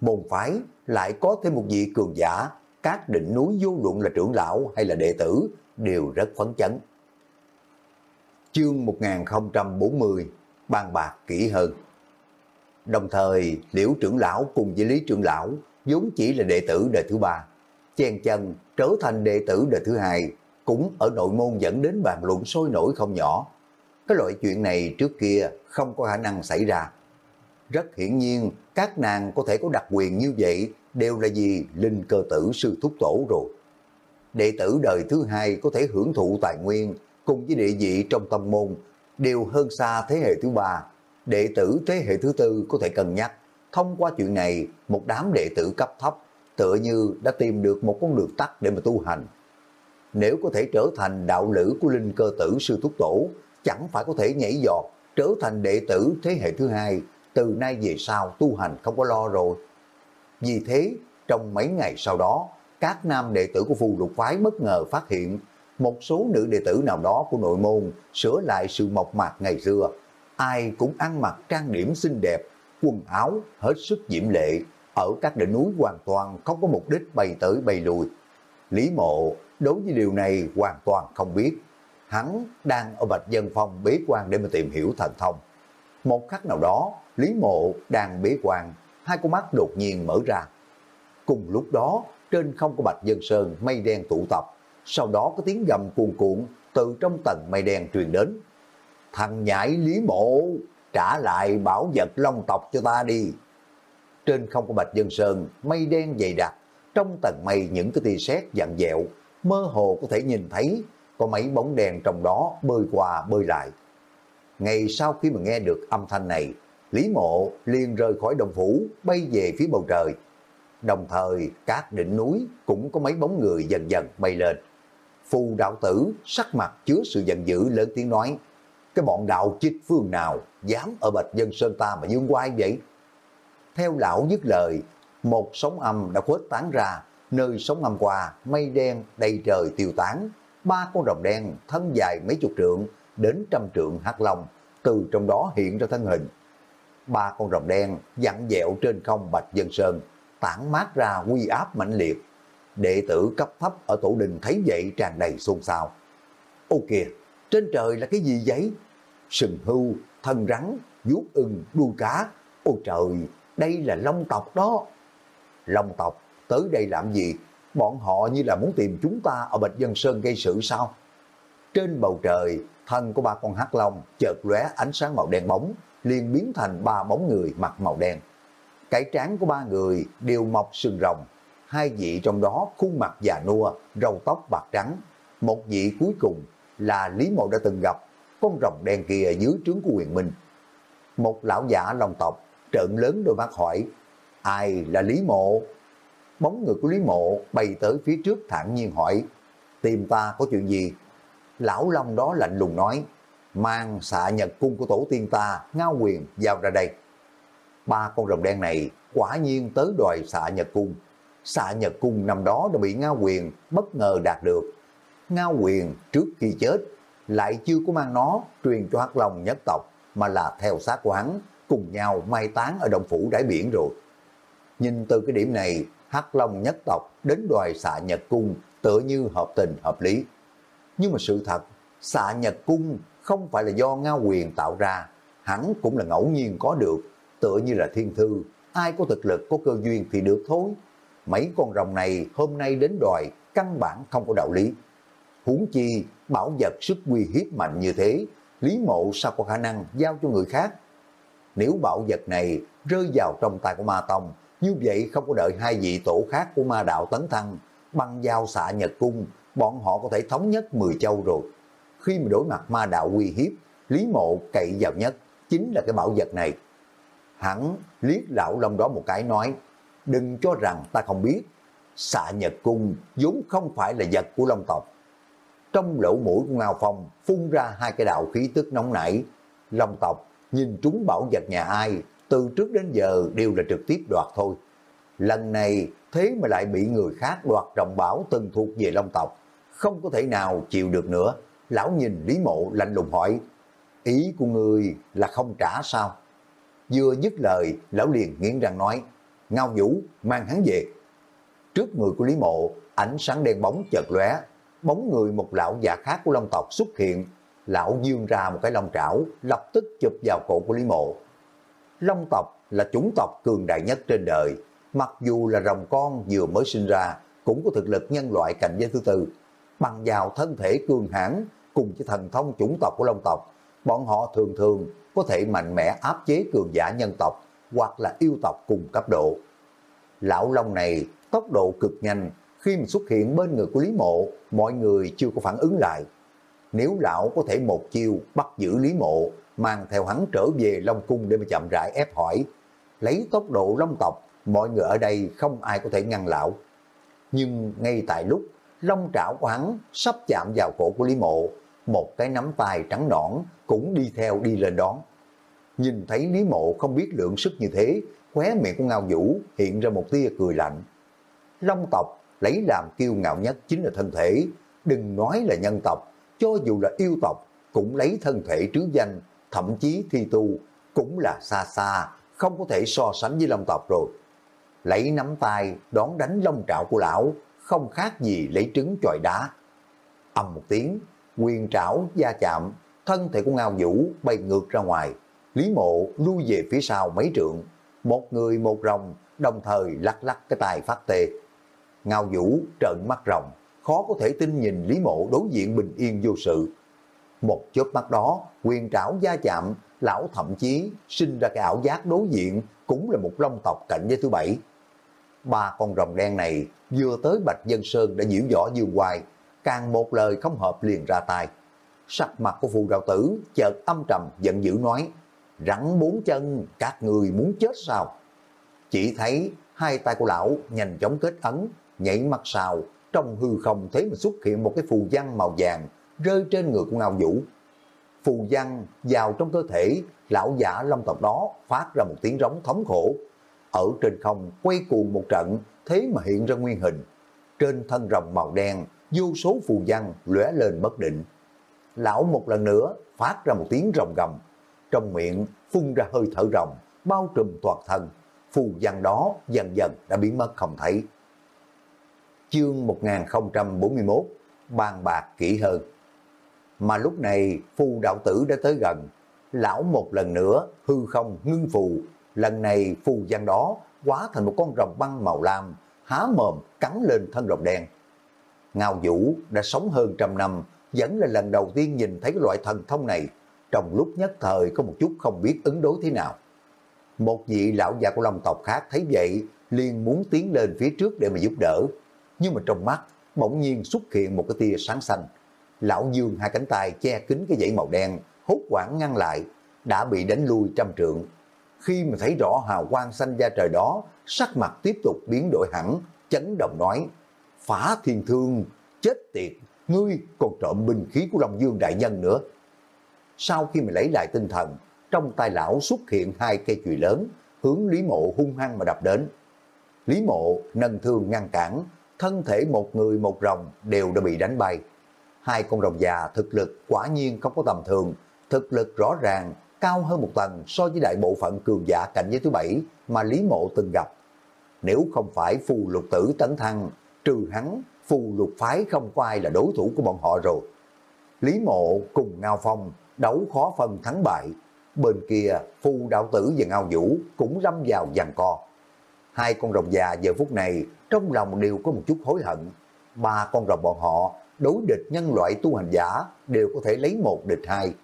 Môn phái lại có thêm một vị cường giả, các đỉnh núi vô luận là trưởng lão hay là đệ tử đều rất phấn chấn. Chương 1040 Bàn bạc kỹ hơn Đồng thời, Liễu trưởng lão cùng với Lý trưởng lão vốn chỉ là đệ tử đời thứ ba. Chen chân trở thành đệ tử đời thứ hai, cũng ở nội môn dẫn đến bàn luận sôi nổi không nhỏ. Cái loại chuyện này trước kia không có khả năng xảy ra. Rất hiển nhiên, các nàng có thể có đặc quyền như vậy đều là vì linh cơ tử sư thúc tổ rồi. Đệ tử đời thứ hai có thể hưởng thụ tài nguyên cùng với địa vị trong tâm môn đều hơn xa thế hệ thứ ba. Đệ tử thế hệ thứ tư có thể cân nhắc. Thông qua chuyện này, một đám đệ tử cấp thấp tựa như đã tìm được một con đường tắt để mà tu hành. Nếu có thể trở thành đạo lữ của linh cơ tử sư thúc tổ, chẳng phải có thể nhảy giọt, trở thành đệ tử thế hệ thứ hai, từ nay về sau tu hành không có lo rồi. Vì thế, trong mấy ngày sau đó, các nam đệ tử của phù lục phái bất ngờ phát hiện một số nữ đệ tử nào đó của nội môn sửa lại sự mộc mạc ngày xưa. Ai cũng ăn mặc trang điểm xinh đẹp, quần áo hết sức diễm lệ, ở các đỉnh núi hoàn toàn không có mục đích bay tới bay lùi Lý mộ đối với điều này hoàn toàn không biết. Hắn đang ở Bạch Dân Phong bế quan để mà tìm hiểu thần thông. Một khắc nào đó, Lý mộ đang bế quan, hai con mắt đột nhiên mở ra. Cùng lúc đó, trên không của Bạch Dân Sơn mây đen tụ tập, sau đó có tiếng gầm cuồn cuộn từ trong tầng mây đen truyền đến. Thằng nhãi Lý Mộ, trả lại bảo vật long tộc cho ta đi. Trên không của Bạch Dân Sơn, mây đen dày đặc, trong tầng mây những cái tia sét dặn dẹo, mơ hồ có thể nhìn thấy có mấy bóng đèn trong đó bơi qua bơi lại. Ngày sau khi mà nghe được âm thanh này, Lý Mộ liền rời khỏi đồng phủ, bay về phía bầu trời. Đồng thời, các đỉnh núi cũng có mấy bóng người dần dần bay lên. Phù đạo tử sắc mặt chứa sự giận dữ lớn tiếng nói, cái bọn đạo chích phương nào dám ở Bạch Dân Sơn ta mà dương quay vậy? Theo lão dứt lời, một sóng âm đã khuếch tán ra, nơi sóng âm qua, mây đen đầy trời tiêu tán, ba con rồng đen thân dài mấy chục trượng đến trăm trượng hắc long, từ trong đó hiện ra thân hình. Ba con rồng đen dặn dẹo trên không Bạch Dân Sơn, tản mát ra uy áp mạnh liệt. Đệ tử cấp thấp ở tổ đình thấy vậy tràn đầy xôn xao. Ô kìa, trên trời là cái gì vậy? Sừng hưu, thân rắn, vuốt ưng, đuôi cá. Ôi trời, đây là long tộc đó. Long tộc, tới đây làm gì? Bọn họ như là muốn tìm chúng ta ở Bạch Dân Sơn gây sự sao? Trên bầu trời, thân của ba con hắc long chợt lóe ánh sáng màu đen bóng, liền biến thành ba bóng người mặc màu đen. Cái trán của ba người đều mọc sừng rồng, hai vị trong đó khuôn mặt già nua, râu tóc bạc trắng. Một vị cuối cùng là Lý Mộ đã từng gặp, con rồng đen kia dưới trướng của quyền minh. Một lão giả long tộc trợn lớn đôi mắt hỏi, ai là Lý Mộ? Bóng người của Lý Mộ bay tới phía trước thản nhiên hỏi, tìm ta có chuyện gì? Lão Long đó lạnh lùng nói, mang xạ nhật cung của tổ tiên ta, ngao quyền, giao ra đây. Ba con rồng đen này quả nhiên tới đòi xạ nhật cung. Xạ nhật cung năm đó đã bị ngao quyền bất ngờ đạt được. Ngao quyền trước khi chết lại chưa có mang nó truyền cho Hắc Long nhất tộc mà là theo sát của hắn cùng nhau mai táng ở động phủ đáy biển rồi. Nhìn từ cái điểm này, Hắc Long nhất tộc đến đoài xạ Nhật Cung tựa như hợp tình hợp lý. Nhưng mà sự thật, xạ Nhật Cung không phải là do Ngao Quyền tạo ra, hẳn cũng là ngẫu nhiên có được, tựa như là thiên thư, ai có thực lực có cơ duyên thì được thôi. Mấy con rồng này hôm nay đến đòi, căn bản không có đạo lý. Huống chi, bảo vật sức uy hiếp mạnh như thế, Lý Mộ sao có khả năng giao cho người khác nếu bảo vật này rơi vào trong tay của ma tông, như vậy không có đợi hai vị tổ khác của ma đạo tấn thăng, băng giao xạ nhật cung, bọn họ có thể thống nhất 10 châu rồi. Khi mà đối mặt ma đạo uy hiếp, Lý Mộ cậy vào nhất chính là cái bảo vật này. Hắn liếc lão long đó một cái nói, đừng cho rằng ta không biết, xạ nhật cung vốn không phải là vật của long tộc. Trong lỗ mũi của Ngao Phong phun ra hai cái đạo khí tức nóng nảy, long tộc nhìn trúng bảo vật nhà ai, từ trước đến giờ đều là trực tiếp đoạt thôi. Lần này thế mà lại bị người khác đoạt trọng bảo từng thuộc về Long tộc, không có thể nào chịu được nữa. Lão nhìn Lý Mộ lạnh lùng hỏi, ý của người là không trả sao? Vừa dứt lời, lão liền nghiến răng nói, Ngao Vũ mang hắn về. Trước người của Lý Mộ, ánh sáng đen bóng chợt lóe, bóng người một lão già khác của Long tộc xuất hiện, lão dương ra một cái long trảo, lập tức chụp vào cổ của Lý Mộ. Long tộc là chủng tộc cường đại nhất trên đời, mặc dù là rồng con vừa mới sinh ra, cũng có thực lực nhân loại cảnh giới thứ tư. Bằng vào thân thể cường hãn cùng với thần thông chủng tộc của Long tộc, bọn họ thường thường có thể mạnh mẽ áp chế cường giả nhân tộc hoặc là yêu tộc cùng cấp độ. Lão Long này tốc độ cực nhanh, khi mà xuất hiện bên người của Lý Mộ, mọi người chưa có phản ứng lại. Nếu lão có thể một chiêu bắt giữ Lý Mộ, mang theo hắn trở về Long Cung để mà chậm rãi ép hỏi, lấy tốc độ Long tộc, mọi người ở đây không ai có thể ngăn lão. Nhưng ngay tại lúc long trảo của hắn sắp chạm vào cổ của Lý Mộ, một cái nắm tay trắng nõn cũng đi theo đi lên đón. Nhìn thấy Lý Mộ không biết lượng sức như thế, khóe miệng của Ngao Vũ hiện ra một tia cười lạnh. Long tộc lấy làm kiêu ngạo nhất chính là thân thể, đừng nói là nhân tộc, cho dù là yêu tộc cũng lấy thân thể trứ danh, thậm chí thi tu cũng là xa xa, không có thể so sánh với long tộc rồi. Lấy nắm tay đón đánh long trạo của lão, không khác gì lấy trứng chọi đá. ầm một tiếng, quyền trảo da chạm, thân thể của Ngao Vũ bay ngược ra ngoài. Lý mộ lui về phía sau mấy trượng, một người một rồng, đồng thời lắc lắc cái tay phát tê. Ngao Vũ trợn mắt rồng, khó có thể tin nhìn Lý mộ đối diện bình yên vô sự. Một chớp mắt đó, quyền trảo gia chạm, lão thậm chí sinh ra cái ảo giác đối diện cũng là một long tộc cạnh với thứ bảy. Ba con rồng đen này vừa tới Bạch Dân Sơn đã diễu võ dương hoài, càng một lời không hợp liền ra tay. Sắc mặt của phù đạo tử chợt âm trầm giận dữ nói, rắn bốn chân, các người muốn chết sao? Chỉ thấy hai tay của lão nhanh chóng kết ấn, nhảy mặt sào trong hư không thấy mà xuất hiện một cái phù văn màu vàng rơi trên người của Ngao Vũ. Phù văn vào trong cơ thể, lão giả long tộc đó phát ra một tiếng rống thống khổ. Ở trên không quay cuồng một trận, thế mà hiện ra nguyên hình. Trên thân rồng màu đen, vô số phù văn lóe lên bất định. Lão một lần nữa phát ra một tiếng rồng gầm, trong miệng phun ra hơi thở rồng, bao trùm toàn thân. Phù văn đó dần dần đã biến mất không thấy. Chương 1041 Bàn bạc kỹ hơn Mà lúc này phù đạo tử đã tới gần, lão một lần nữa hư không ngưng phù, lần này phù văn đó quá thành một con rồng băng màu lam, há mồm cắn lên thân rồng đen. Ngao Vũ đã sống hơn trăm năm, vẫn là lần đầu tiên nhìn thấy cái loại thần thông này, trong lúc nhất thời có một chút không biết ứng đối thế nào. Một vị lão già của Long tộc khác thấy vậy, liền muốn tiến lên phía trước để mà giúp đỡ. Nhưng mà trong mắt, bỗng nhiên xuất hiện một cái tia sáng xanh. Lão Dương hai cánh tay che kín cái dãy màu đen, hốt quảng ngăn lại, đã bị đánh lui trăm trượng. Khi mà thấy rõ hào quang xanh da trời đó, sắc mặt tiếp tục biến đổi hẳn, chấn động nói, phá thiên thương, chết tiệt, ngươi còn trộm binh khí của Long Dương Đại Nhân nữa. Sau khi mà lấy lại tinh thần, trong tay lão xuất hiện hai cây chùy lớn, hướng Lý Mộ hung hăng mà đập đến. Lý Mộ nâng thương ngăn cản, thân thể một người một rồng đều đã bị đánh bay. Hai con rồng già thực lực quả nhiên không có tầm thường, thực lực rõ ràng cao hơn một tầng so với đại bộ phận cường giả cảnh giới thứ bảy mà Lý Mộ từng gặp. Nếu không phải phù lục tử tấn thăng, trừ hắn, phù lục phái không có ai là đối thủ của bọn họ rồi. Lý Mộ cùng Ngao Phong đấu khó phân thắng bại. Bên kia, phù đạo tử và Ngao Vũ cũng râm vào giằng co. Hai con rồng già giờ phút này trong lòng đều có một chút hối hận. Ba con rồng bọn họ đối địch nhân loại tu hành giả đều có thể lấy một địch hai.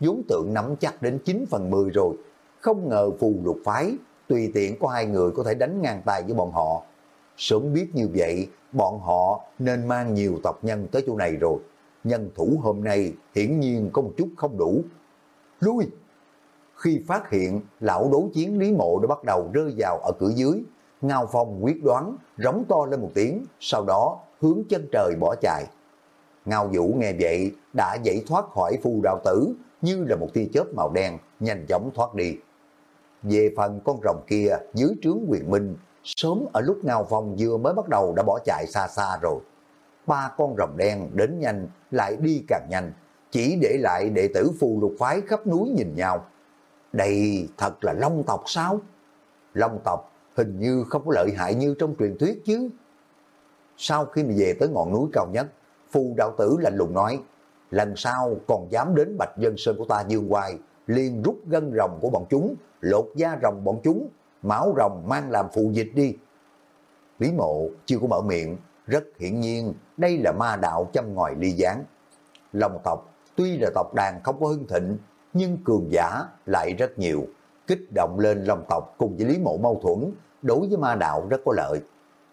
vốn tượng nắm chắc đến 9 phần 10 rồi. Không ngờ phù lục phái, tùy tiện có hai người có thể đánh ngang tay với bọn họ. Sớm biết như vậy, bọn họ nên mang nhiều tộc nhân tới chỗ này rồi. Nhân thủ hôm nay hiển nhiên có một chút không đủ. Lui! Khi phát hiện lão đối chiến Lý Mộ đã bắt đầu rơi vào ở cửa dưới, Ngao Phong quyết đoán, rống to lên một tiếng, sau đó hướng chân trời bỏ chạy. Ngao Vũ nghe vậy, đã dậy thoát khỏi phù đạo tử, như là một tia chớp màu đen, nhanh chóng thoát đi. Về phần con rồng kia, dưới trướng quyền minh, sớm ở lúc Ngao Phong vừa mới bắt đầu đã bỏ chạy xa xa rồi. Ba con rồng đen đến nhanh, lại đi càng nhanh, chỉ để lại đệ tử phù lục phái khắp núi nhìn nhau. Đây thật là long tộc sao? Long tộc hình như không có lợi hại như trong truyền thuyết chứ. Sau khi mà về tới ngọn núi cao nhất, phù đạo tử lạnh lùng nói, lần sau còn dám đến Bạch Dân Sơn của ta dương hoài, liền rút gân rồng của bọn chúng, lột da rồng bọn chúng, máu rồng mang làm phụ dịch đi. Lý mộ chưa có mở miệng, rất hiển nhiên đây là ma đạo châm ngòi ly gián. lòng tộc tuy là tộc đàn không có hưng thịnh, nhưng cường giả lại rất nhiều. Kích động lên lòng tộc cùng với Lý mộ mâu thuẫn, đối với ma đạo rất có lợi.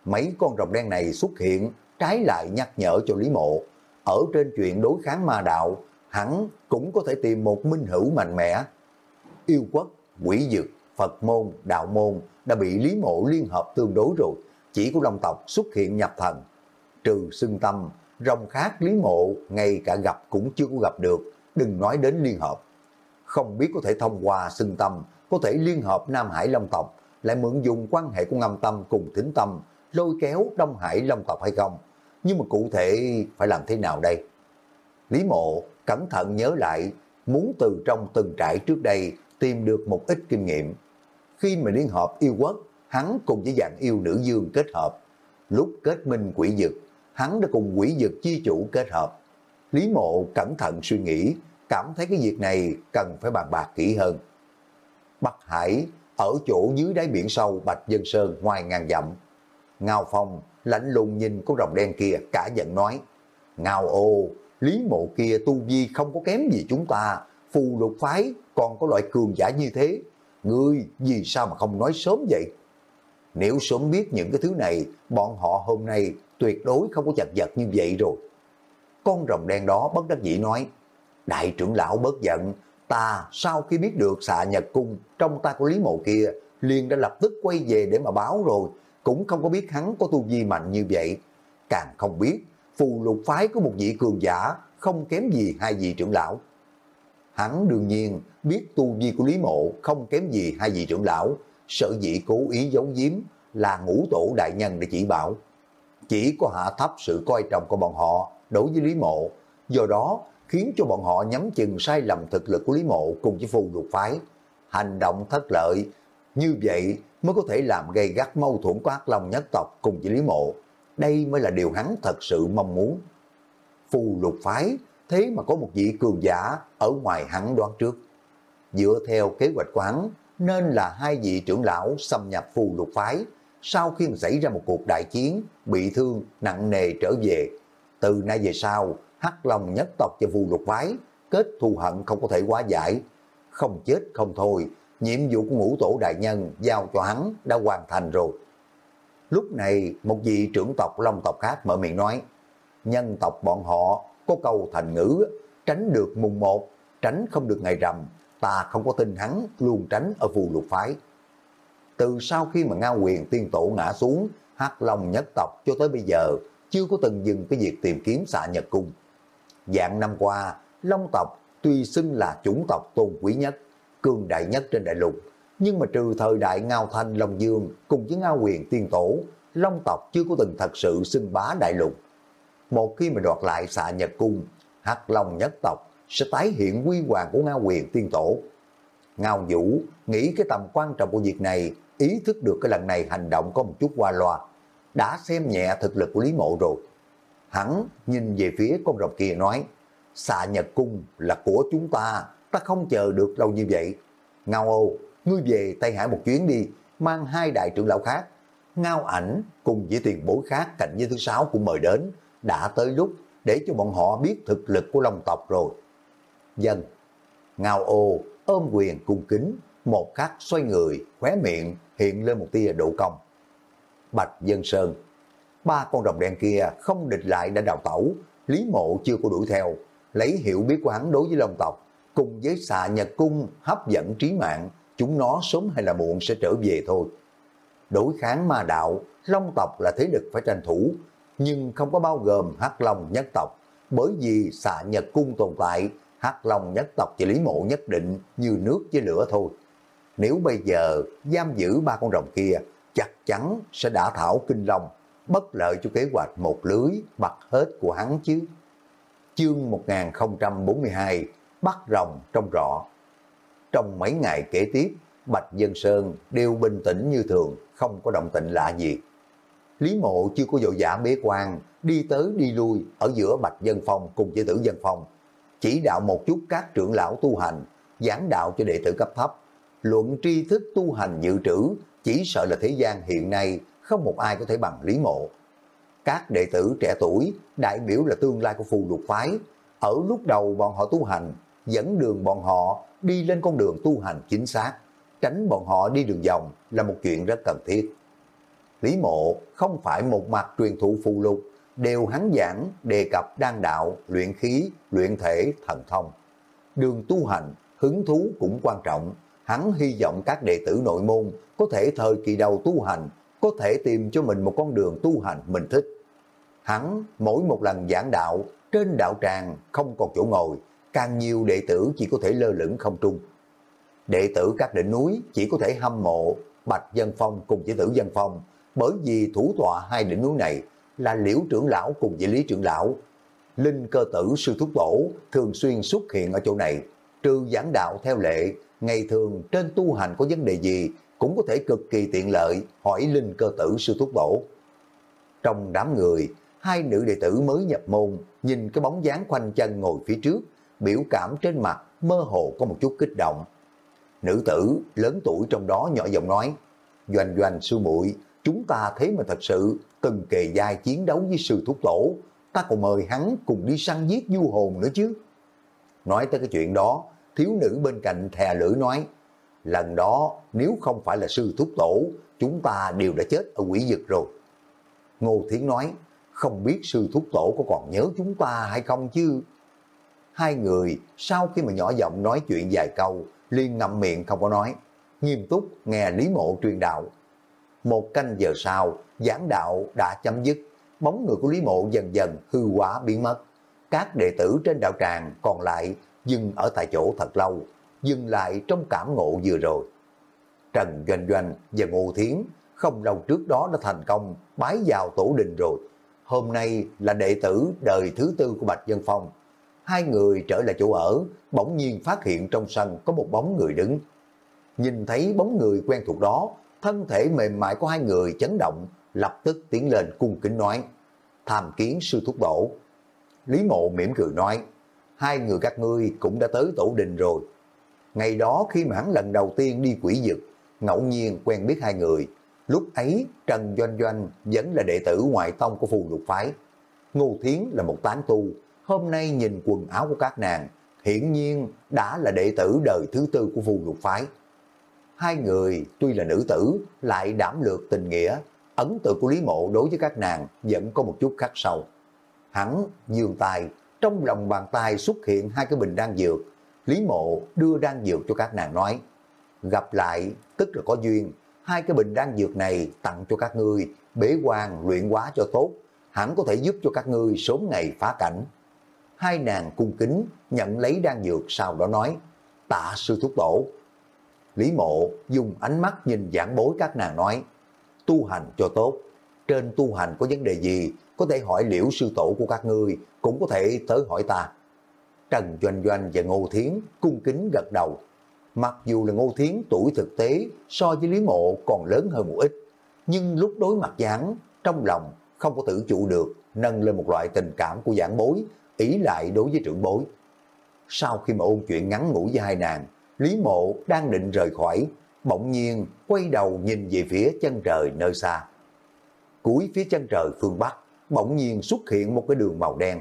Mấy con rồng đen này xuất hiện, trái lại nhắc nhở cho Lý mộ. Ở trên chuyện đối kháng ma đạo, hắn cũng có thể tìm một minh hữu mạnh mẽ. Yêu quốc, quỷ dực, Phật môn, đạo môn đã bị Lý Mộ liên hợp tương đối rồi, chỉ có Long tộc xuất hiện nhập thần. Trừ xưng tâm, rồng khác Lý Mộ ngay cả gặp cũng chưa có gặp được, đừng nói đến liên hợp. Không biết có thể thông qua xưng tâm, có thể liên hợp Nam Hải Long tộc, lại mượn dùng quan hệ của ngâm tâm cùng thính tâm, lôi kéo Đông Hải Long tộc hay không? Nhưng mà cụ thể phải làm thế nào đây? Lý Mộ cẩn thận nhớ lại, muốn từ trong từng trại trước đây tìm được một ít kinh nghiệm. Khi mà liên hợp yêu quốc, hắn cùng với dạng yêu nữ dương kết hợp. Lúc kết minh quỷ dực, hắn đã cùng quỷ dực chi chủ kết hợp. Lý mộ cẩn thận suy nghĩ, cảm thấy cái việc này cần phải bàn bạc kỹ hơn. Bắc Hải, ở chỗ dưới đáy biển sâu Bạch Dân Sơn ngoài ngàn dặm. Ngao Phong lạnh lùng nhìn con rồng đen kia cả giận nói, Ngao ô, Lý mộ kia tu vi không có kém gì chúng ta, phù lục phái còn có loại cường giả như thế. Ngươi vì sao mà không nói sớm vậy? Nếu sớm biết những cái thứ này, bọn họ hôm nay tuyệt đối không có chặt vật như vậy rồi. Con rồng đen đó bất đắc dĩ nói, Đại trưởng lão bớt giận, ta sau khi biết được xạ nhật cung trong ta của Lý Mộ kia, liền đã lập tức quay về để mà báo rồi, cũng không có biết hắn có tu vi mạnh như vậy. Càng không biết, phù lục phái có một vị cường giả, không kém gì hai vị trưởng lão. Hắn đương nhiên biết tu vi của Lý Mộ không kém gì hai vị trưởng lão, sợ dĩ cố ý giấu giếm là ngũ tổ đại nhân để chỉ bảo. Chỉ có hạ thấp sự coi trọng của bọn họ đối với Lý Mộ, do đó khiến cho bọn họ nhắm chừng sai lầm thực lực của Lý Mộ cùng với phù lục phái. Hành động thất lợi, như vậy mới có thể làm gây gắt mâu thuẫn của Hắc Long nhất tộc cùng với Lý Mộ. Đây mới là điều hắn thật sự mong muốn. Phù lục phái thế mà có một vị cường giả ở ngoài hắn đoán trước. Dựa theo kế hoạch quán, nên là hai vị trưởng lão xâm nhập phù lục phái, sau khi xảy ra một cuộc đại chiến, bị thương, nặng nề trở về. Từ nay về sau, Hắc Long nhất tộc cho phù lục phái, kết thù hận không có thể quá giải. Không chết không thôi, nhiệm vụ của ngũ tổ đại nhân giao cho hắn đã hoàn thành rồi. Lúc này, một vị trưởng tộc Long tộc khác mở miệng nói, nhân tộc bọn họ có câu thành ngữ, tránh được mùng một, tránh không được ngày rằm, ta không có tin hắn luôn tránh ở phù lục phái. Từ sau khi mà Ngao quyền tiên tổ ngã xuống, hắc long nhất tộc cho tới bây giờ, chưa có từng dừng cái việc tìm kiếm xạ nhật cung. Dạng năm qua, Long tộc tuy xưng là chủng tộc tôn quý nhất, cường đại nhất trên đại lục, nhưng mà trừ thời đại Ngao Thanh Long Dương cùng với Ngao quyền tiên tổ, Long tộc chưa có từng thật sự xưng bá đại lục một khi mà đoạt lại xạ nhật cung, hắc long nhất tộc sẽ tái hiện quy hoàng của Ngao quyền tiên tổ. Ngao Vũ nghĩ cái tầm quan trọng của việc này, ý thức được cái lần này hành động có một chút qua loa, đã xem nhẹ thực lực của Lý Mộ rồi. Hắn nhìn về phía con rồng kia nói, xạ nhật cung là của chúng ta, ta không chờ được lâu như vậy. Ngao ô, ngươi về Tây Hải một chuyến đi, mang hai đại trưởng lão khác. Ngao ảnh cùng với tiền bối khác cạnh với thứ sáu cũng mời đến, đã tới lúc để cho bọn họ biết thực lực của Long tộc rồi. Dân, Ngao ô ôm quyền cung kính, một khắc xoay người, khóe miệng hiện lên một tia độ công. Bạch Dân Sơn, ba con rồng đen kia không địch lại đã đào tẩu, Lý Mộ chưa có đuổi theo, lấy hiểu biết của hắn đối với Long tộc, cùng với xà nhật cung hấp dẫn trí mạng, chúng nó sớm hay là muộn sẽ trở về thôi. Đối kháng ma đạo, Long tộc là thế lực phải tranh thủ, nhưng không có bao gồm Hắc Long nhất tộc, bởi vì xà nhật cung tồn tại, Hắc Long nhất tộc chỉ Lý Mộ nhất định như nước với lửa thôi. Nếu bây giờ giam giữ ba con rồng kia, chắc chắn sẽ đả thảo kinh long, bất lợi cho kế hoạch một lưới bắt hết của hắn chứ. Chương 1042 Bắt rồng trong rõ Trong mấy ngày kế tiếp, Bạch Dân Sơn đều bình tĩnh như thường, không có động tĩnh lạ gì. Lý Mộ chưa có dội giả bế quan, đi tới đi lui ở giữa Bạch Dân Phong cùng với tử Dân Phong, chỉ đạo một chút các trưởng lão tu hành, giảng đạo cho đệ tử cấp thấp. Luận tri thức tu hành dự trữ, chỉ sợ là thế gian hiện nay không một ai có thể bằng Lý Mộ. Các đệ tử trẻ tuổi, đại biểu là tương lai của phù lục phái, ở lúc đầu bọn họ tu hành, dẫn đường bọn họ đi lên con đường tu hành chính xác, tránh bọn họ đi đường vòng là một chuyện rất cần thiết. Lý Mộ không phải một mặt truyền thụ phù lục, đều hắn giảng đề cập đan đạo, luyện khí, luyện thể, thần thông. Đường tu hành, hứng thú cũng quan trọng, hắn hy vọng các đệ tử nội môn có thể thời kỳ đầu tu hành, có thể tìm cho mình một con đường tu hành mình thích. Hắn mỗi một lần giảng đạo, trên đạo tràng không còn chỗ ngồi, càng nhiều đệ tử chỉ có thể lơ lửng không trung. Đệ tử các đỉnh núi chỉ có thể hâm mộ Bạch Dân Phong cùng chỉ tử Dân Phong, bởi vì thủ tọa hai đỉnh núi này là liễu trưởng lão cùng với lý trưởng lão. Linh cơ tử sư thúc tổ thường xuyên xuất hiện ở chỗ này, trừ giảng đạo theo lệ, ngày thường trên tu hành có vấn đề gì cũng có thể cực kỳ tiện lợi hỏi linh cơ tử sư thúc tổ. Trong đám người, hai nữ đệ tử mới nhập môn nhìn cái bóng dáng khoanh chân ngồi phía trước, biểu cảm trên mặt mơ hồ có một chút kích động. Nữ tử lớn tuổi trong đó nhỏ giọng nói, Doanh doanh sư muội chúng ta thấy mà thật sự từng kề vai chiến đấu với sư thúc tổ, ta còn mời hắn cùng đi săn giết du hồn nữa chứ. Nói tới cái chuyện đó, thiếu nữ bên cạnh thè lưỡi nói, lần đó nếu không phải là sư thúc tổ, chúng ta đều đã chết ở quỷ vực rồi. Ngô Thiến nói, không biết sư thúc tổ có còn nhớ chúng ta hay không chứ? Hai người sau khi mà nhỏ giọng nói chuyện vài câu, liên ngậm miệng không có nói, nghiêm túc nghe Lý Mộ truyền đạo. Một canh giờ sau, giảng đạo đã chấm dứt, bóng người của Lý Mộ dần dần hư hóa biến mất. Các đệ tử trên đạo tràng còn lại dừng ở tại chỗ thật lâu, dừng lại trong cảm ngộ vừa rồi. Trần Doanh Doanh và Ngô Thiến không lâu trước đó đã thành công bái vào tổ đình rồi. Hôm nay là đệ tử đời thứ tư của Bạch Dân Phong. Hai người trở lại chỗ ở, bỗng nhiên phát hiện trong sân có một bóng người đứng. Nhìn thấy bóng người quen thuộc đó, thân thể mềm mại của hai người chấn động, lập tức tiến lên cung kính nói, tham kiến sư thúc tổ. Lý mộ mỉm cười nói, hai người các ngươi cũng đã tới tổ đình rồi. Ngày đó khi mà hắn lần đầu tiên đi quỷ dực, ngẫu nhiên quen biết hai người. Lúc ấy Trần Doanh Doanh vẫn là đệ tử ngoại tông của phù lục phái. Ngô Thiến là một tán tu, hôm nay nhìn quần áo của các nàng, hiển nhiên đã là đệ tử đời thứ tư của phù lục phái. Hai người tuy là nữ tử, lại đảm lược tình nghĩa, ấn tượng của Lý Mộ đối với các nàng vẫn có một chút khắc sâu. Hắn dường tài, trong lòng bàn tay xuất hiện hai cái bình đan dược. Lý Mộ đưa đan dược cho các nàng nói, gặp lại tức là có duyên, hai cái bình đan dược này tặng cho các ngươi, bế quan luyện hóa cho tốt, hẳn có thể giúp cho các ngươi sớm ngày phá cảnh. Hai nàng cung kính nhận lấy đan dược sau đó nói, tạ sư thúc tổ. Lý mộ dùng ánh mắt nhìn giảng bối các nàng nói, tu hành cho tốt, trên tu hành có vấn đề gì, có thể hỏi liễu sư tổ của các ngươi, cũng có thể tới hỏi ta. Trần Doanh Doanh và Ngô Thiến cung kính gật đầu. Mặc dù là Ngô Thiến tuổi thực tế so với Lý Mộ còn lớn hơn một ít, nhưng lúc đối mặt giảng, trong lòng không có tự chủ được, nâng lên một loại tình cảm của giảng bối, ý lại đối với trưởng bối. Sau khi mà ôn chuyện ngắn ngủi với hai nàng, Lý Mộ đang định rời khỏi, bỗng nhiên quay đầu nhìn về phía chân trời nơi xa. Cuối phía chân trời phương Bắc, bỗng nhiên xuất hiện một cái đường màu đen.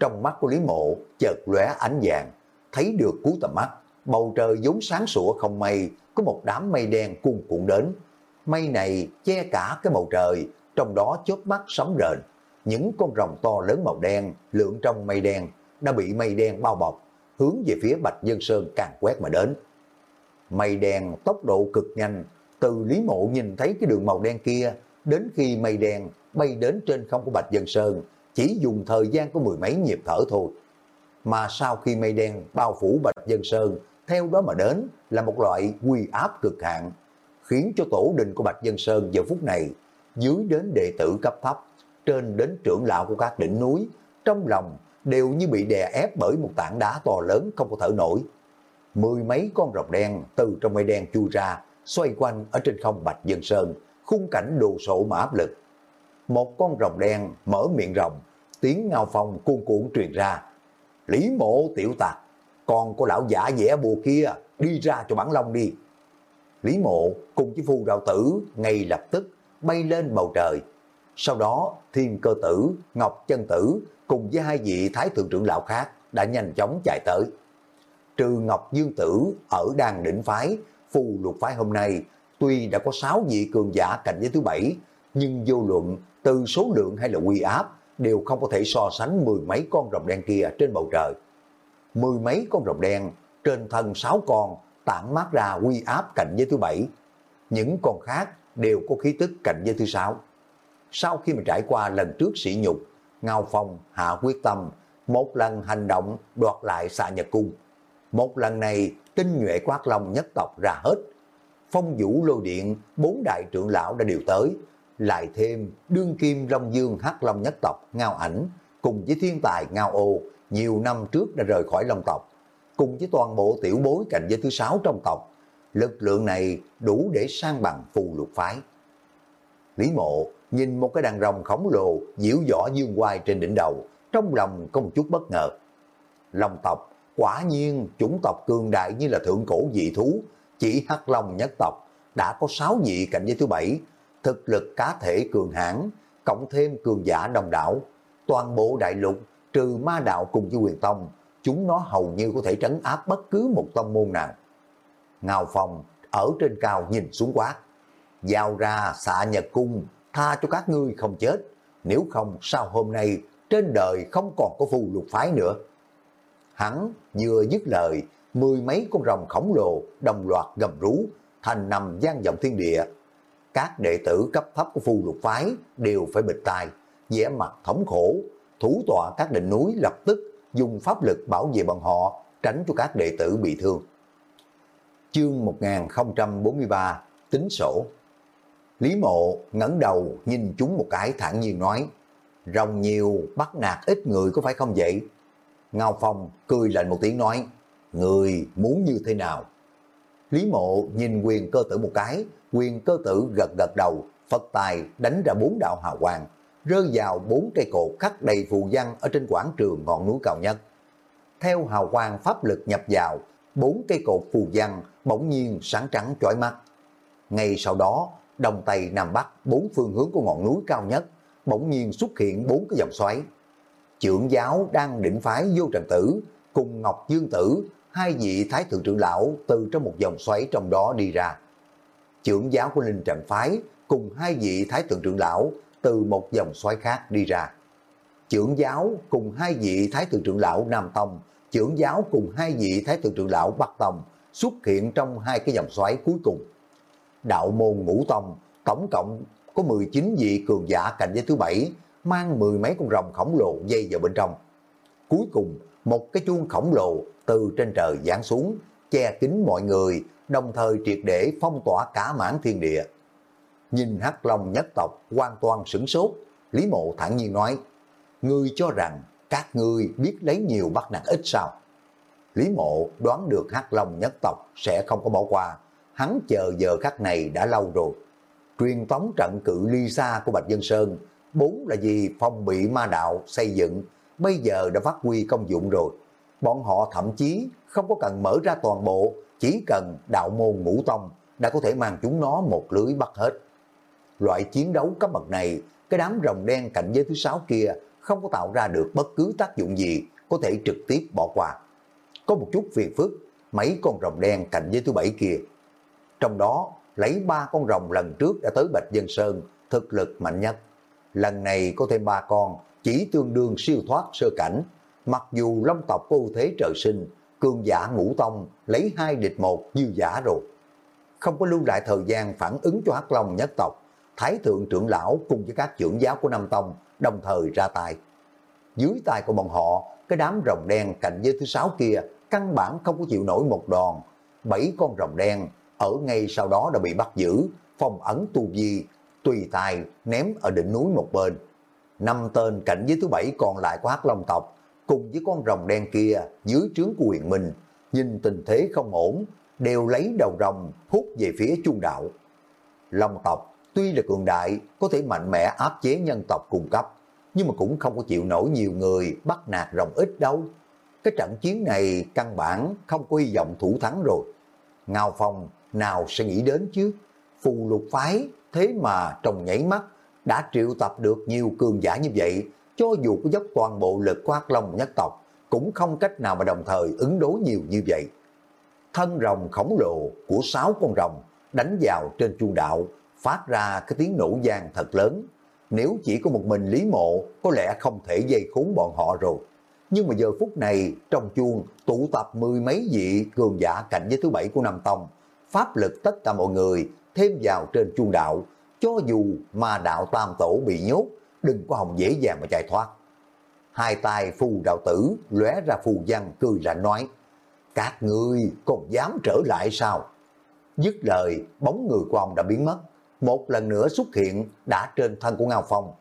Trong mắt của Lý Mộ chợt lóe ánh vàng, thấy được cú tầm mắt, bầu trời vốn sáng sủa không mây, có một đám mây đen cuồn cuộn đến. Mây này che cả cái bầu trời, trong đó chớp mắt sấm rền. Những con rồng to lớn màu đen lượn trong mây đen đã bị mây đen bao bọc, hướng về phía Bạch Dân Sơn càng quét mà đến. Mây đen tốc độ cực nhanh, từ Lý Mộ nhìn thấy cái đường màu đen kia, đến khi mây đen bay đến trên không của Bạch Dân Sơn, chỉ dùng thời gian của mười mấy nhịp thở thôi. Mà sau khi mây đen bao phủ Bạch Dân Sơn, theo đó mà đến là một loại quy áp cực hạn, khiến cho tổ đình của Bạch Dân Sơn giờ phút này, dưới đến đệ tử cấp thấp, trên đến trưởng lão của các đỉnh núi, trong lòng đều như bị đè ép bởi một tảng đá to lớn không có thở nổi. Mười mấy con rồng đen từ trong mây đen chui ra, xoay quanh ở trên không Bạch Dân Sơn, khung cảnh đồ sộ mà áp lực. Một con rồng đen mở miệng rồng, tiếng ngao phong cuồn cuộn truyền ra. Lý mộ tiểu tạc, còn của lão giả vẽ bùa kia, đi ra cho bản long đi. Lý mộ cùng với phu đạo tử ngay lập tức bay lên bầu trời. Sau đó thiên cơ tử, ngọc chân tử cùng với hai vị thái thượng trưởng lão khác đã nhanh chóng chạy tới. Trừ Ngọc Dương Tử ở đàn đỉnh phái, phù lục phái hôm nay tuy đã có 6 vị cường giả cạnh giới thứ bảy, nhưng vô luận từ số lượng hay là quy áp đều không có thể so sánh mười mấy con rồng đen kia trên bầu trời. Mười mấy con rồng đen trên thân sáu con tản mát ra quy áp cạnh giới thứ bảy. Những con khác đều có khí tức cạnh giới thứ sáu. Sau khi mà trải qua lần trước sỉ nhục, Ngao Phong hạ quyết tâm một lần hành động đoạt lại xạ nhật cung. Một lần này tinh nhuệ quát long nhất tộc ra hết. Phong vũ lôi điện, bốn đại trưởng lão đã điều tới, lại thêm đương kim Long Dương hắc Long nhất tộc Ngao ảnh, cùng với thiên tài Ngao ô, nhiều năm trước đã rời khỏi Long tộc, cùng với toàn bộ tiểu bối cạnh giới thứ sáu trong tộc. Lực lượng này đủ để sang bằng phù lục phái. Lý mộ nhìn một cái đàn rồng khổng lồ diễu võ dương quai trên đỉnh đầu, trong lòng có một chút bất ngờ. Long tộc quả nhiên chủng tộc cường đại như là thượng cổ dị thú, chỉ hắc long nhất tộc đã có sáu vị cạnh giới thứ bảy, thực lực cá thể cường hãn, cộng thêm cường giả đồng đảo, toàn bộ đại lục trừ ma đạo cùng với quyền tông, chúng nó hầu như có thể trấn áp bất cứ một tông môn nào. Ngào phòng ở trên cao nhìn xuống quát, giao ra xạ nhật cung, tha cho các ngươi không chết, nếu không sao hôm nay trên đời không còn có phù lục phái nữa. Hắn vừa dứt lời, mười mấy con rồng khổng lồ đồng loạt gầm rú, thành nằm gian vọng thiên địa. Các đệ tử cấp thấp của phù lục phái đều phải bịt tai, vẻ mặt thống khổ, thủ tọa các đỉnh núi lập tức dùng pháp lực bảo vệ bọn họ, tránh cho các đệ tử bị thương. Chương 1043 Tính sổ Lý mộ ngẩng đầu nhìn chúng một cái thản nhiên nói Rồng nhiều bắt nạt ít người có phải không vậy? Ngao Phong cười lạnh một tiếng nói Người muốn như thế nào? Lý mộ nhìn quyền cơ tử một cái Quyền cơ tử gật gật đầu Phật tài đánh ra bốn đạo hào quang rơi vào bốn cây cột khắc đầy phù văn ở trên quảng trường ngọn núi cao nhất. Theo hào quang pháp lực nhập vào, bốn cây cột phù văn bỗng nhiên sáng trắng chói mắt. Ngay sau đó, đông tây nam bắc bốn phương hướng của ngọn núi cao nhất bỗng nhiên xuất hiện bốn cái dòng xoáy. Trưởng giáo đang định phái vô trần tử cùng Ngọc Dương Tử, hai vị thái thượng trưởng lão từ trong một dòng xoáy trong đó đi ra. Trưởng giáo của Linh Trạm Phái cùng hai vị thái thượng trưởng lão từ một dòng xoáy khác đi ra. Trưởng giáo cùng hai vị thái thượng trưởng lão Nam Tông, trưởng giáo cùng hai vị thái thượng trưởng lão Bắc Tông xuất hiện trong hai cái dòng xoáy cuối cùng. Đạo môn ngũ tông, tổng cộng có 19 vị cường giả cảnh giới thứ bảy, mang mười mấy con rồng khổng lồ dây vào bên trong. Cuối cùng, một cái chuông khổng lồ từ trên trời giáng xuống, che kín mọi người, đồng thời triệt để phong tỏa cả mãn thiên địa. Nhìn hắc long nhất tộc hoàn toàn sửng sốt, Lý Mộ thản nhiên nói, Ngươi cho rằng các ngươi biết lấy nhiều bắt nạt ít sao? Lý Mộ đoán được hắc long nhất tộc sẽ không có bỏ qua, hắn chờ giờ khắc này đã lâu rồi. Truyền tống trận cự ly xa của Bạch Dân Sơn, bốn là gì phong bị ma đạo xây dựng, bây giờ đã phát huy công dụng rồi. Bọn họ thậm chí không có cần mở ra toàn bộ, chỉ cần đạo môn ngũ tông đã có thể mang chúng nó một lưới bắt hết. Loại chiến đấu cấp bậc này, cái đám rồng đen cạnh giới thứ sáu kia không có tạo ra được bất cứ tác dụng gì có thể trực tiếp bỏ qua. Có một chút phiền phức, mấy con rồng đen cạnh giới thứ bảy kia. Trong đó, lấy ba con rồng lần trước đã tới Bạch Dân Sơn, thực lực mạnh nhất. Lần này có thêm ba con, chỉ tương đương siêu thoát sơ cảnh. Mặc dù long tộc có ưu thế trời sinh, cường giả ngũ tông lấy hai địch một dư giả rồi. Không có lưu lại thời gian phản ứng cho Hắc Long nhất tộc, Thái thượng trưởng lão cùng với các trưởng giáo của Nam Tông đồng thời ra tay. Dưới tay của bọn họ, cái đám rồng đen cạnh với thứ sáu kia căn bản không có chịu nổi một đòn. Bảy con rồng đen ở ngay sau đó đã bị bắt giữ, phòng ấn tu vi, tùy tài ném ở đỉnh núi một bên. Năm tên cạnh với thứ bảy còn lại của Hắc Long tộc, cùng với con rồng đen kia dưới trướng của huyền minh, nhìn tình thế không ổn, đều lấy đầu rồng hút về phía chu đạo. Long tộc tuy là cường đại, có thể mạnh mẽ áp chế nhân tộc cung cấp, nhưng mà cũng không có chịu nổi nhiều người bắt nạt rồng ít đâu. cái trận chiến này căn bản không có hy vọng thủ thắng rồi. Ngao Phong nào sẽ nghĩ đến chứ? Phù lục phái thế mà trong nhảy mắt đã triệu tập được nhiều cường giả như vậy, cho dù có dốc toàn bộ lực của Hắc Long nhất tộc, cũng không cách nào mà đồng thời ứng đối nhiều như vậy. Thân rồng khổng lồ của sáu con rồng đánh vào trên chuông đạo, phát ra cái tiếng nổ gian thật lớn. Nếu chỉ có một mình Lý Mộ, có lẽ không thể dây khốn bọn họ rồi. Nhưng mà giờ phút này, trong chuông tụ tập mười mấy vị cường giả cạnh với thứ bảy của Nam Tông, pháp lực tất cả mọi người thêm vào trên chuông đạo, cho dù mà đạo tam tổ bị nhốt, đừng có hòng dễ dàng mà chạy thoát. Hai tay phù đạo tử lóe ra phù văn cười lạnh nói, các ngươi còn dám trở lại sao? Dứt lời, bóng người của ông đã biến mất, một lần nữa xuất hiện đã trên thân của Ngao Phong.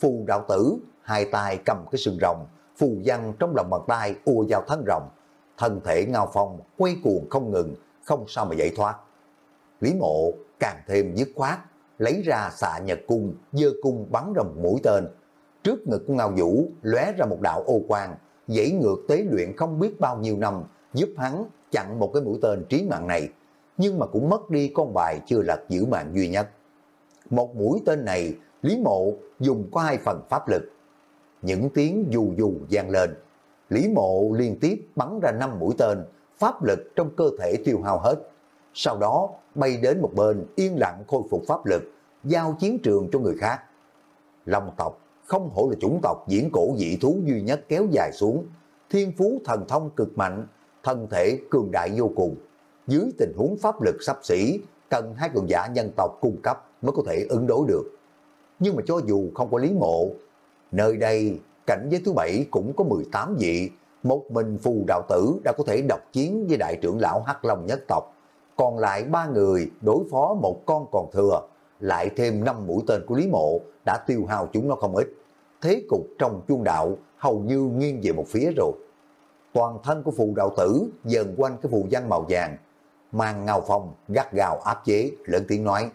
Phù đạo tử, hai tay cầm cái sừng rồng, phù văn trong lòng bàn tay ùa vào thân rồng. Thân thể Ngao Phong quay cuồng không ngừng, không sao mà giải thoát. Lý mộ càng thêm dứt khoát, lấy ra xạ nhật cung, dơ cung bắn ra một mũi tên. Trước ngực của Ngao Vũ lóe ra một đạo ô quang, dãy ngược tế luyện không biết bao nhiêu năm, giúp hắn chặn một cái mũi tên trí mạng này, nhưng mà cũng mất đi con bài chưa lật giữ mạng duy nhất. Một mũi tên này, Lý Mộ dùng có hai phần pháp lực. Những tiếng dù dù gian lên, Lý Mộ liên tiếp bắn ra năm mũi tên, pháp lực trong cơ thể tiêu hao hết. Sau đó bay đến một bên yên lặng khôi phục pháp lực, giao chiến trường cho người khác. Long tộc không hổ là chủng tộc diễn cổ dị thú duy nhất kéo dài xuống, thiên phú thần thông cực mạnh, thân thể cường đại vô cùng. Dưới tình huống pháp lực sắp xỉ, cần hai cường giả nhân tộc cung cấp mới có thể ứng đối được. Nhưng mà cho dù không có lý mộ, nơi đây cảnh giới thứ bảy cũng có 18 vị, một mình phù đạo tử đã có thể độc chiến với đại trưởng lão Hắc Long nhất tộc. Còn lại ba người đối phó một con còn thừa, lại thêm năm mũi tên của Lý Mộ đã tiêu hao chúng nó không ít. Thế cục trong chuông đạo hầu như nghiêng về một phía rồi. Toàn thân của phù đạo tử dần quanh cái phù văn màu vàng, mang ngào phòng gắt gào áp chế, lớn tiếng nói,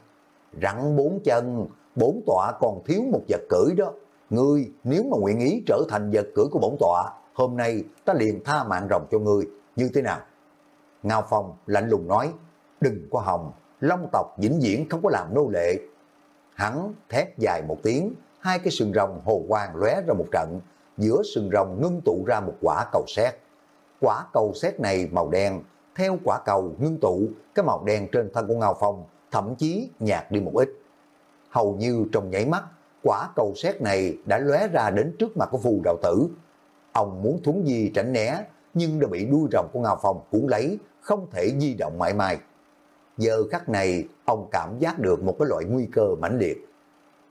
rắn bốn chân, bốn tọa còn thiếu một vật cưỡi đó. Ngươi nếu mà nguyện ý trở thành vật cưỡi của bổn tọa, hôm nay ta liền tha mạng rồng cho ngươi, như thế nào? Ngao Phong lạnh lùng nói, đừng có hòng, long tộc vĩnh viễn không có làm nô lệ. Hắn thét dài một tiếng, hai cái sừng rồng hồ quang lóe ra một trận, giữa sừng rồng ngưng tụ ra một quả cầu sét. Quả cầu sét này màu đen, theo quả cầu ngưng tụ, cái màu đen trên thân của Ngao Phong thậm chí nhạt đi một ít. Hầu như trong nháy mắt, quả cầu sét này đã lóe ra đến trước mặt của phù đạo tử. Ông muốn thúng gì tránh né, nhưng đã bị đuôi rồng của Ngao Phong cuốn lấy, không thể di động mãi mãi. Giờ khắc này, ông cảm giác được một cái loại nguy cơ mãnh liệt.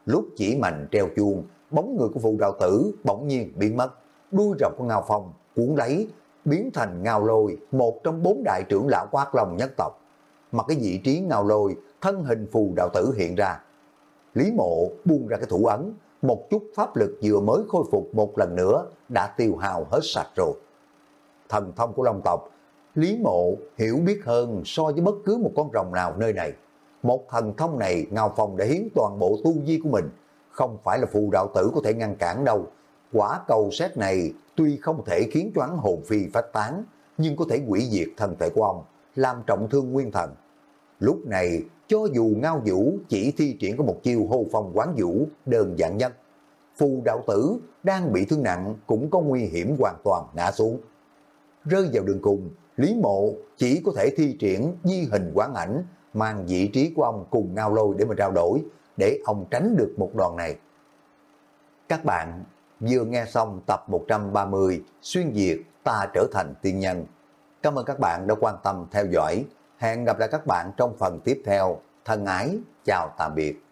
Lúc chỉ mạnh treo chuông, bóng người của phù đạo tử bỗng nhiên biến mất. Đuôi rồng của Ngao Phong cuốn lấy, biến thành Ngao Lôi, một trong bốn đại trưởng lão quát lòng nhất tộc. Mà cái vị trí Ngao Lôi, thân hình phù đạo tử hiện ra. Lý mộ buông ra cái thủ ấn, một chút pháp lực vừa mới khôi phục một lần nữa đã tiêu hào hết sạch rồi. Thần thông của Long tộc, Lý mộ hiểu biết hơn so với bất cứ một con rồng nào nơi này. Một thần thông này Ngao Phong đã hiến toàn bộ tu vi của mình, không phải là phù đạo tử có thể ngăn cản đâu. Quả cầu xét này tuy không thể khiến cho hắn hồn phi phách tán, nhưng có thể hủy diệt thân thể của ông, làm trọng thương nguyên thần. Lúc này, cho dù Ngao Vũ chỉ thi triển có một chiêu hô phong quán vũ đơn giản nhất, phù đạo tử đang bị thương nặng cũng có nguy hiểm hoàn toàn ngã xuống. Rơi vào đường cùng, Lý Mộ chỉ có thể thi triển di hình quán ảnh, mang vị trí của ông cùng Ngao Lôi để mà trao đổi, để ông tránh được một đòn này. Các bạn vừa nghe xong tập 130 Xuyên Việt ta trở thành tiên nhân. Cảm ơn các bạn đã quan tâm theo dõi. Hẹn gặp lại các bạn trong phần tiếp theo. Thân ái, chào tạm biệt.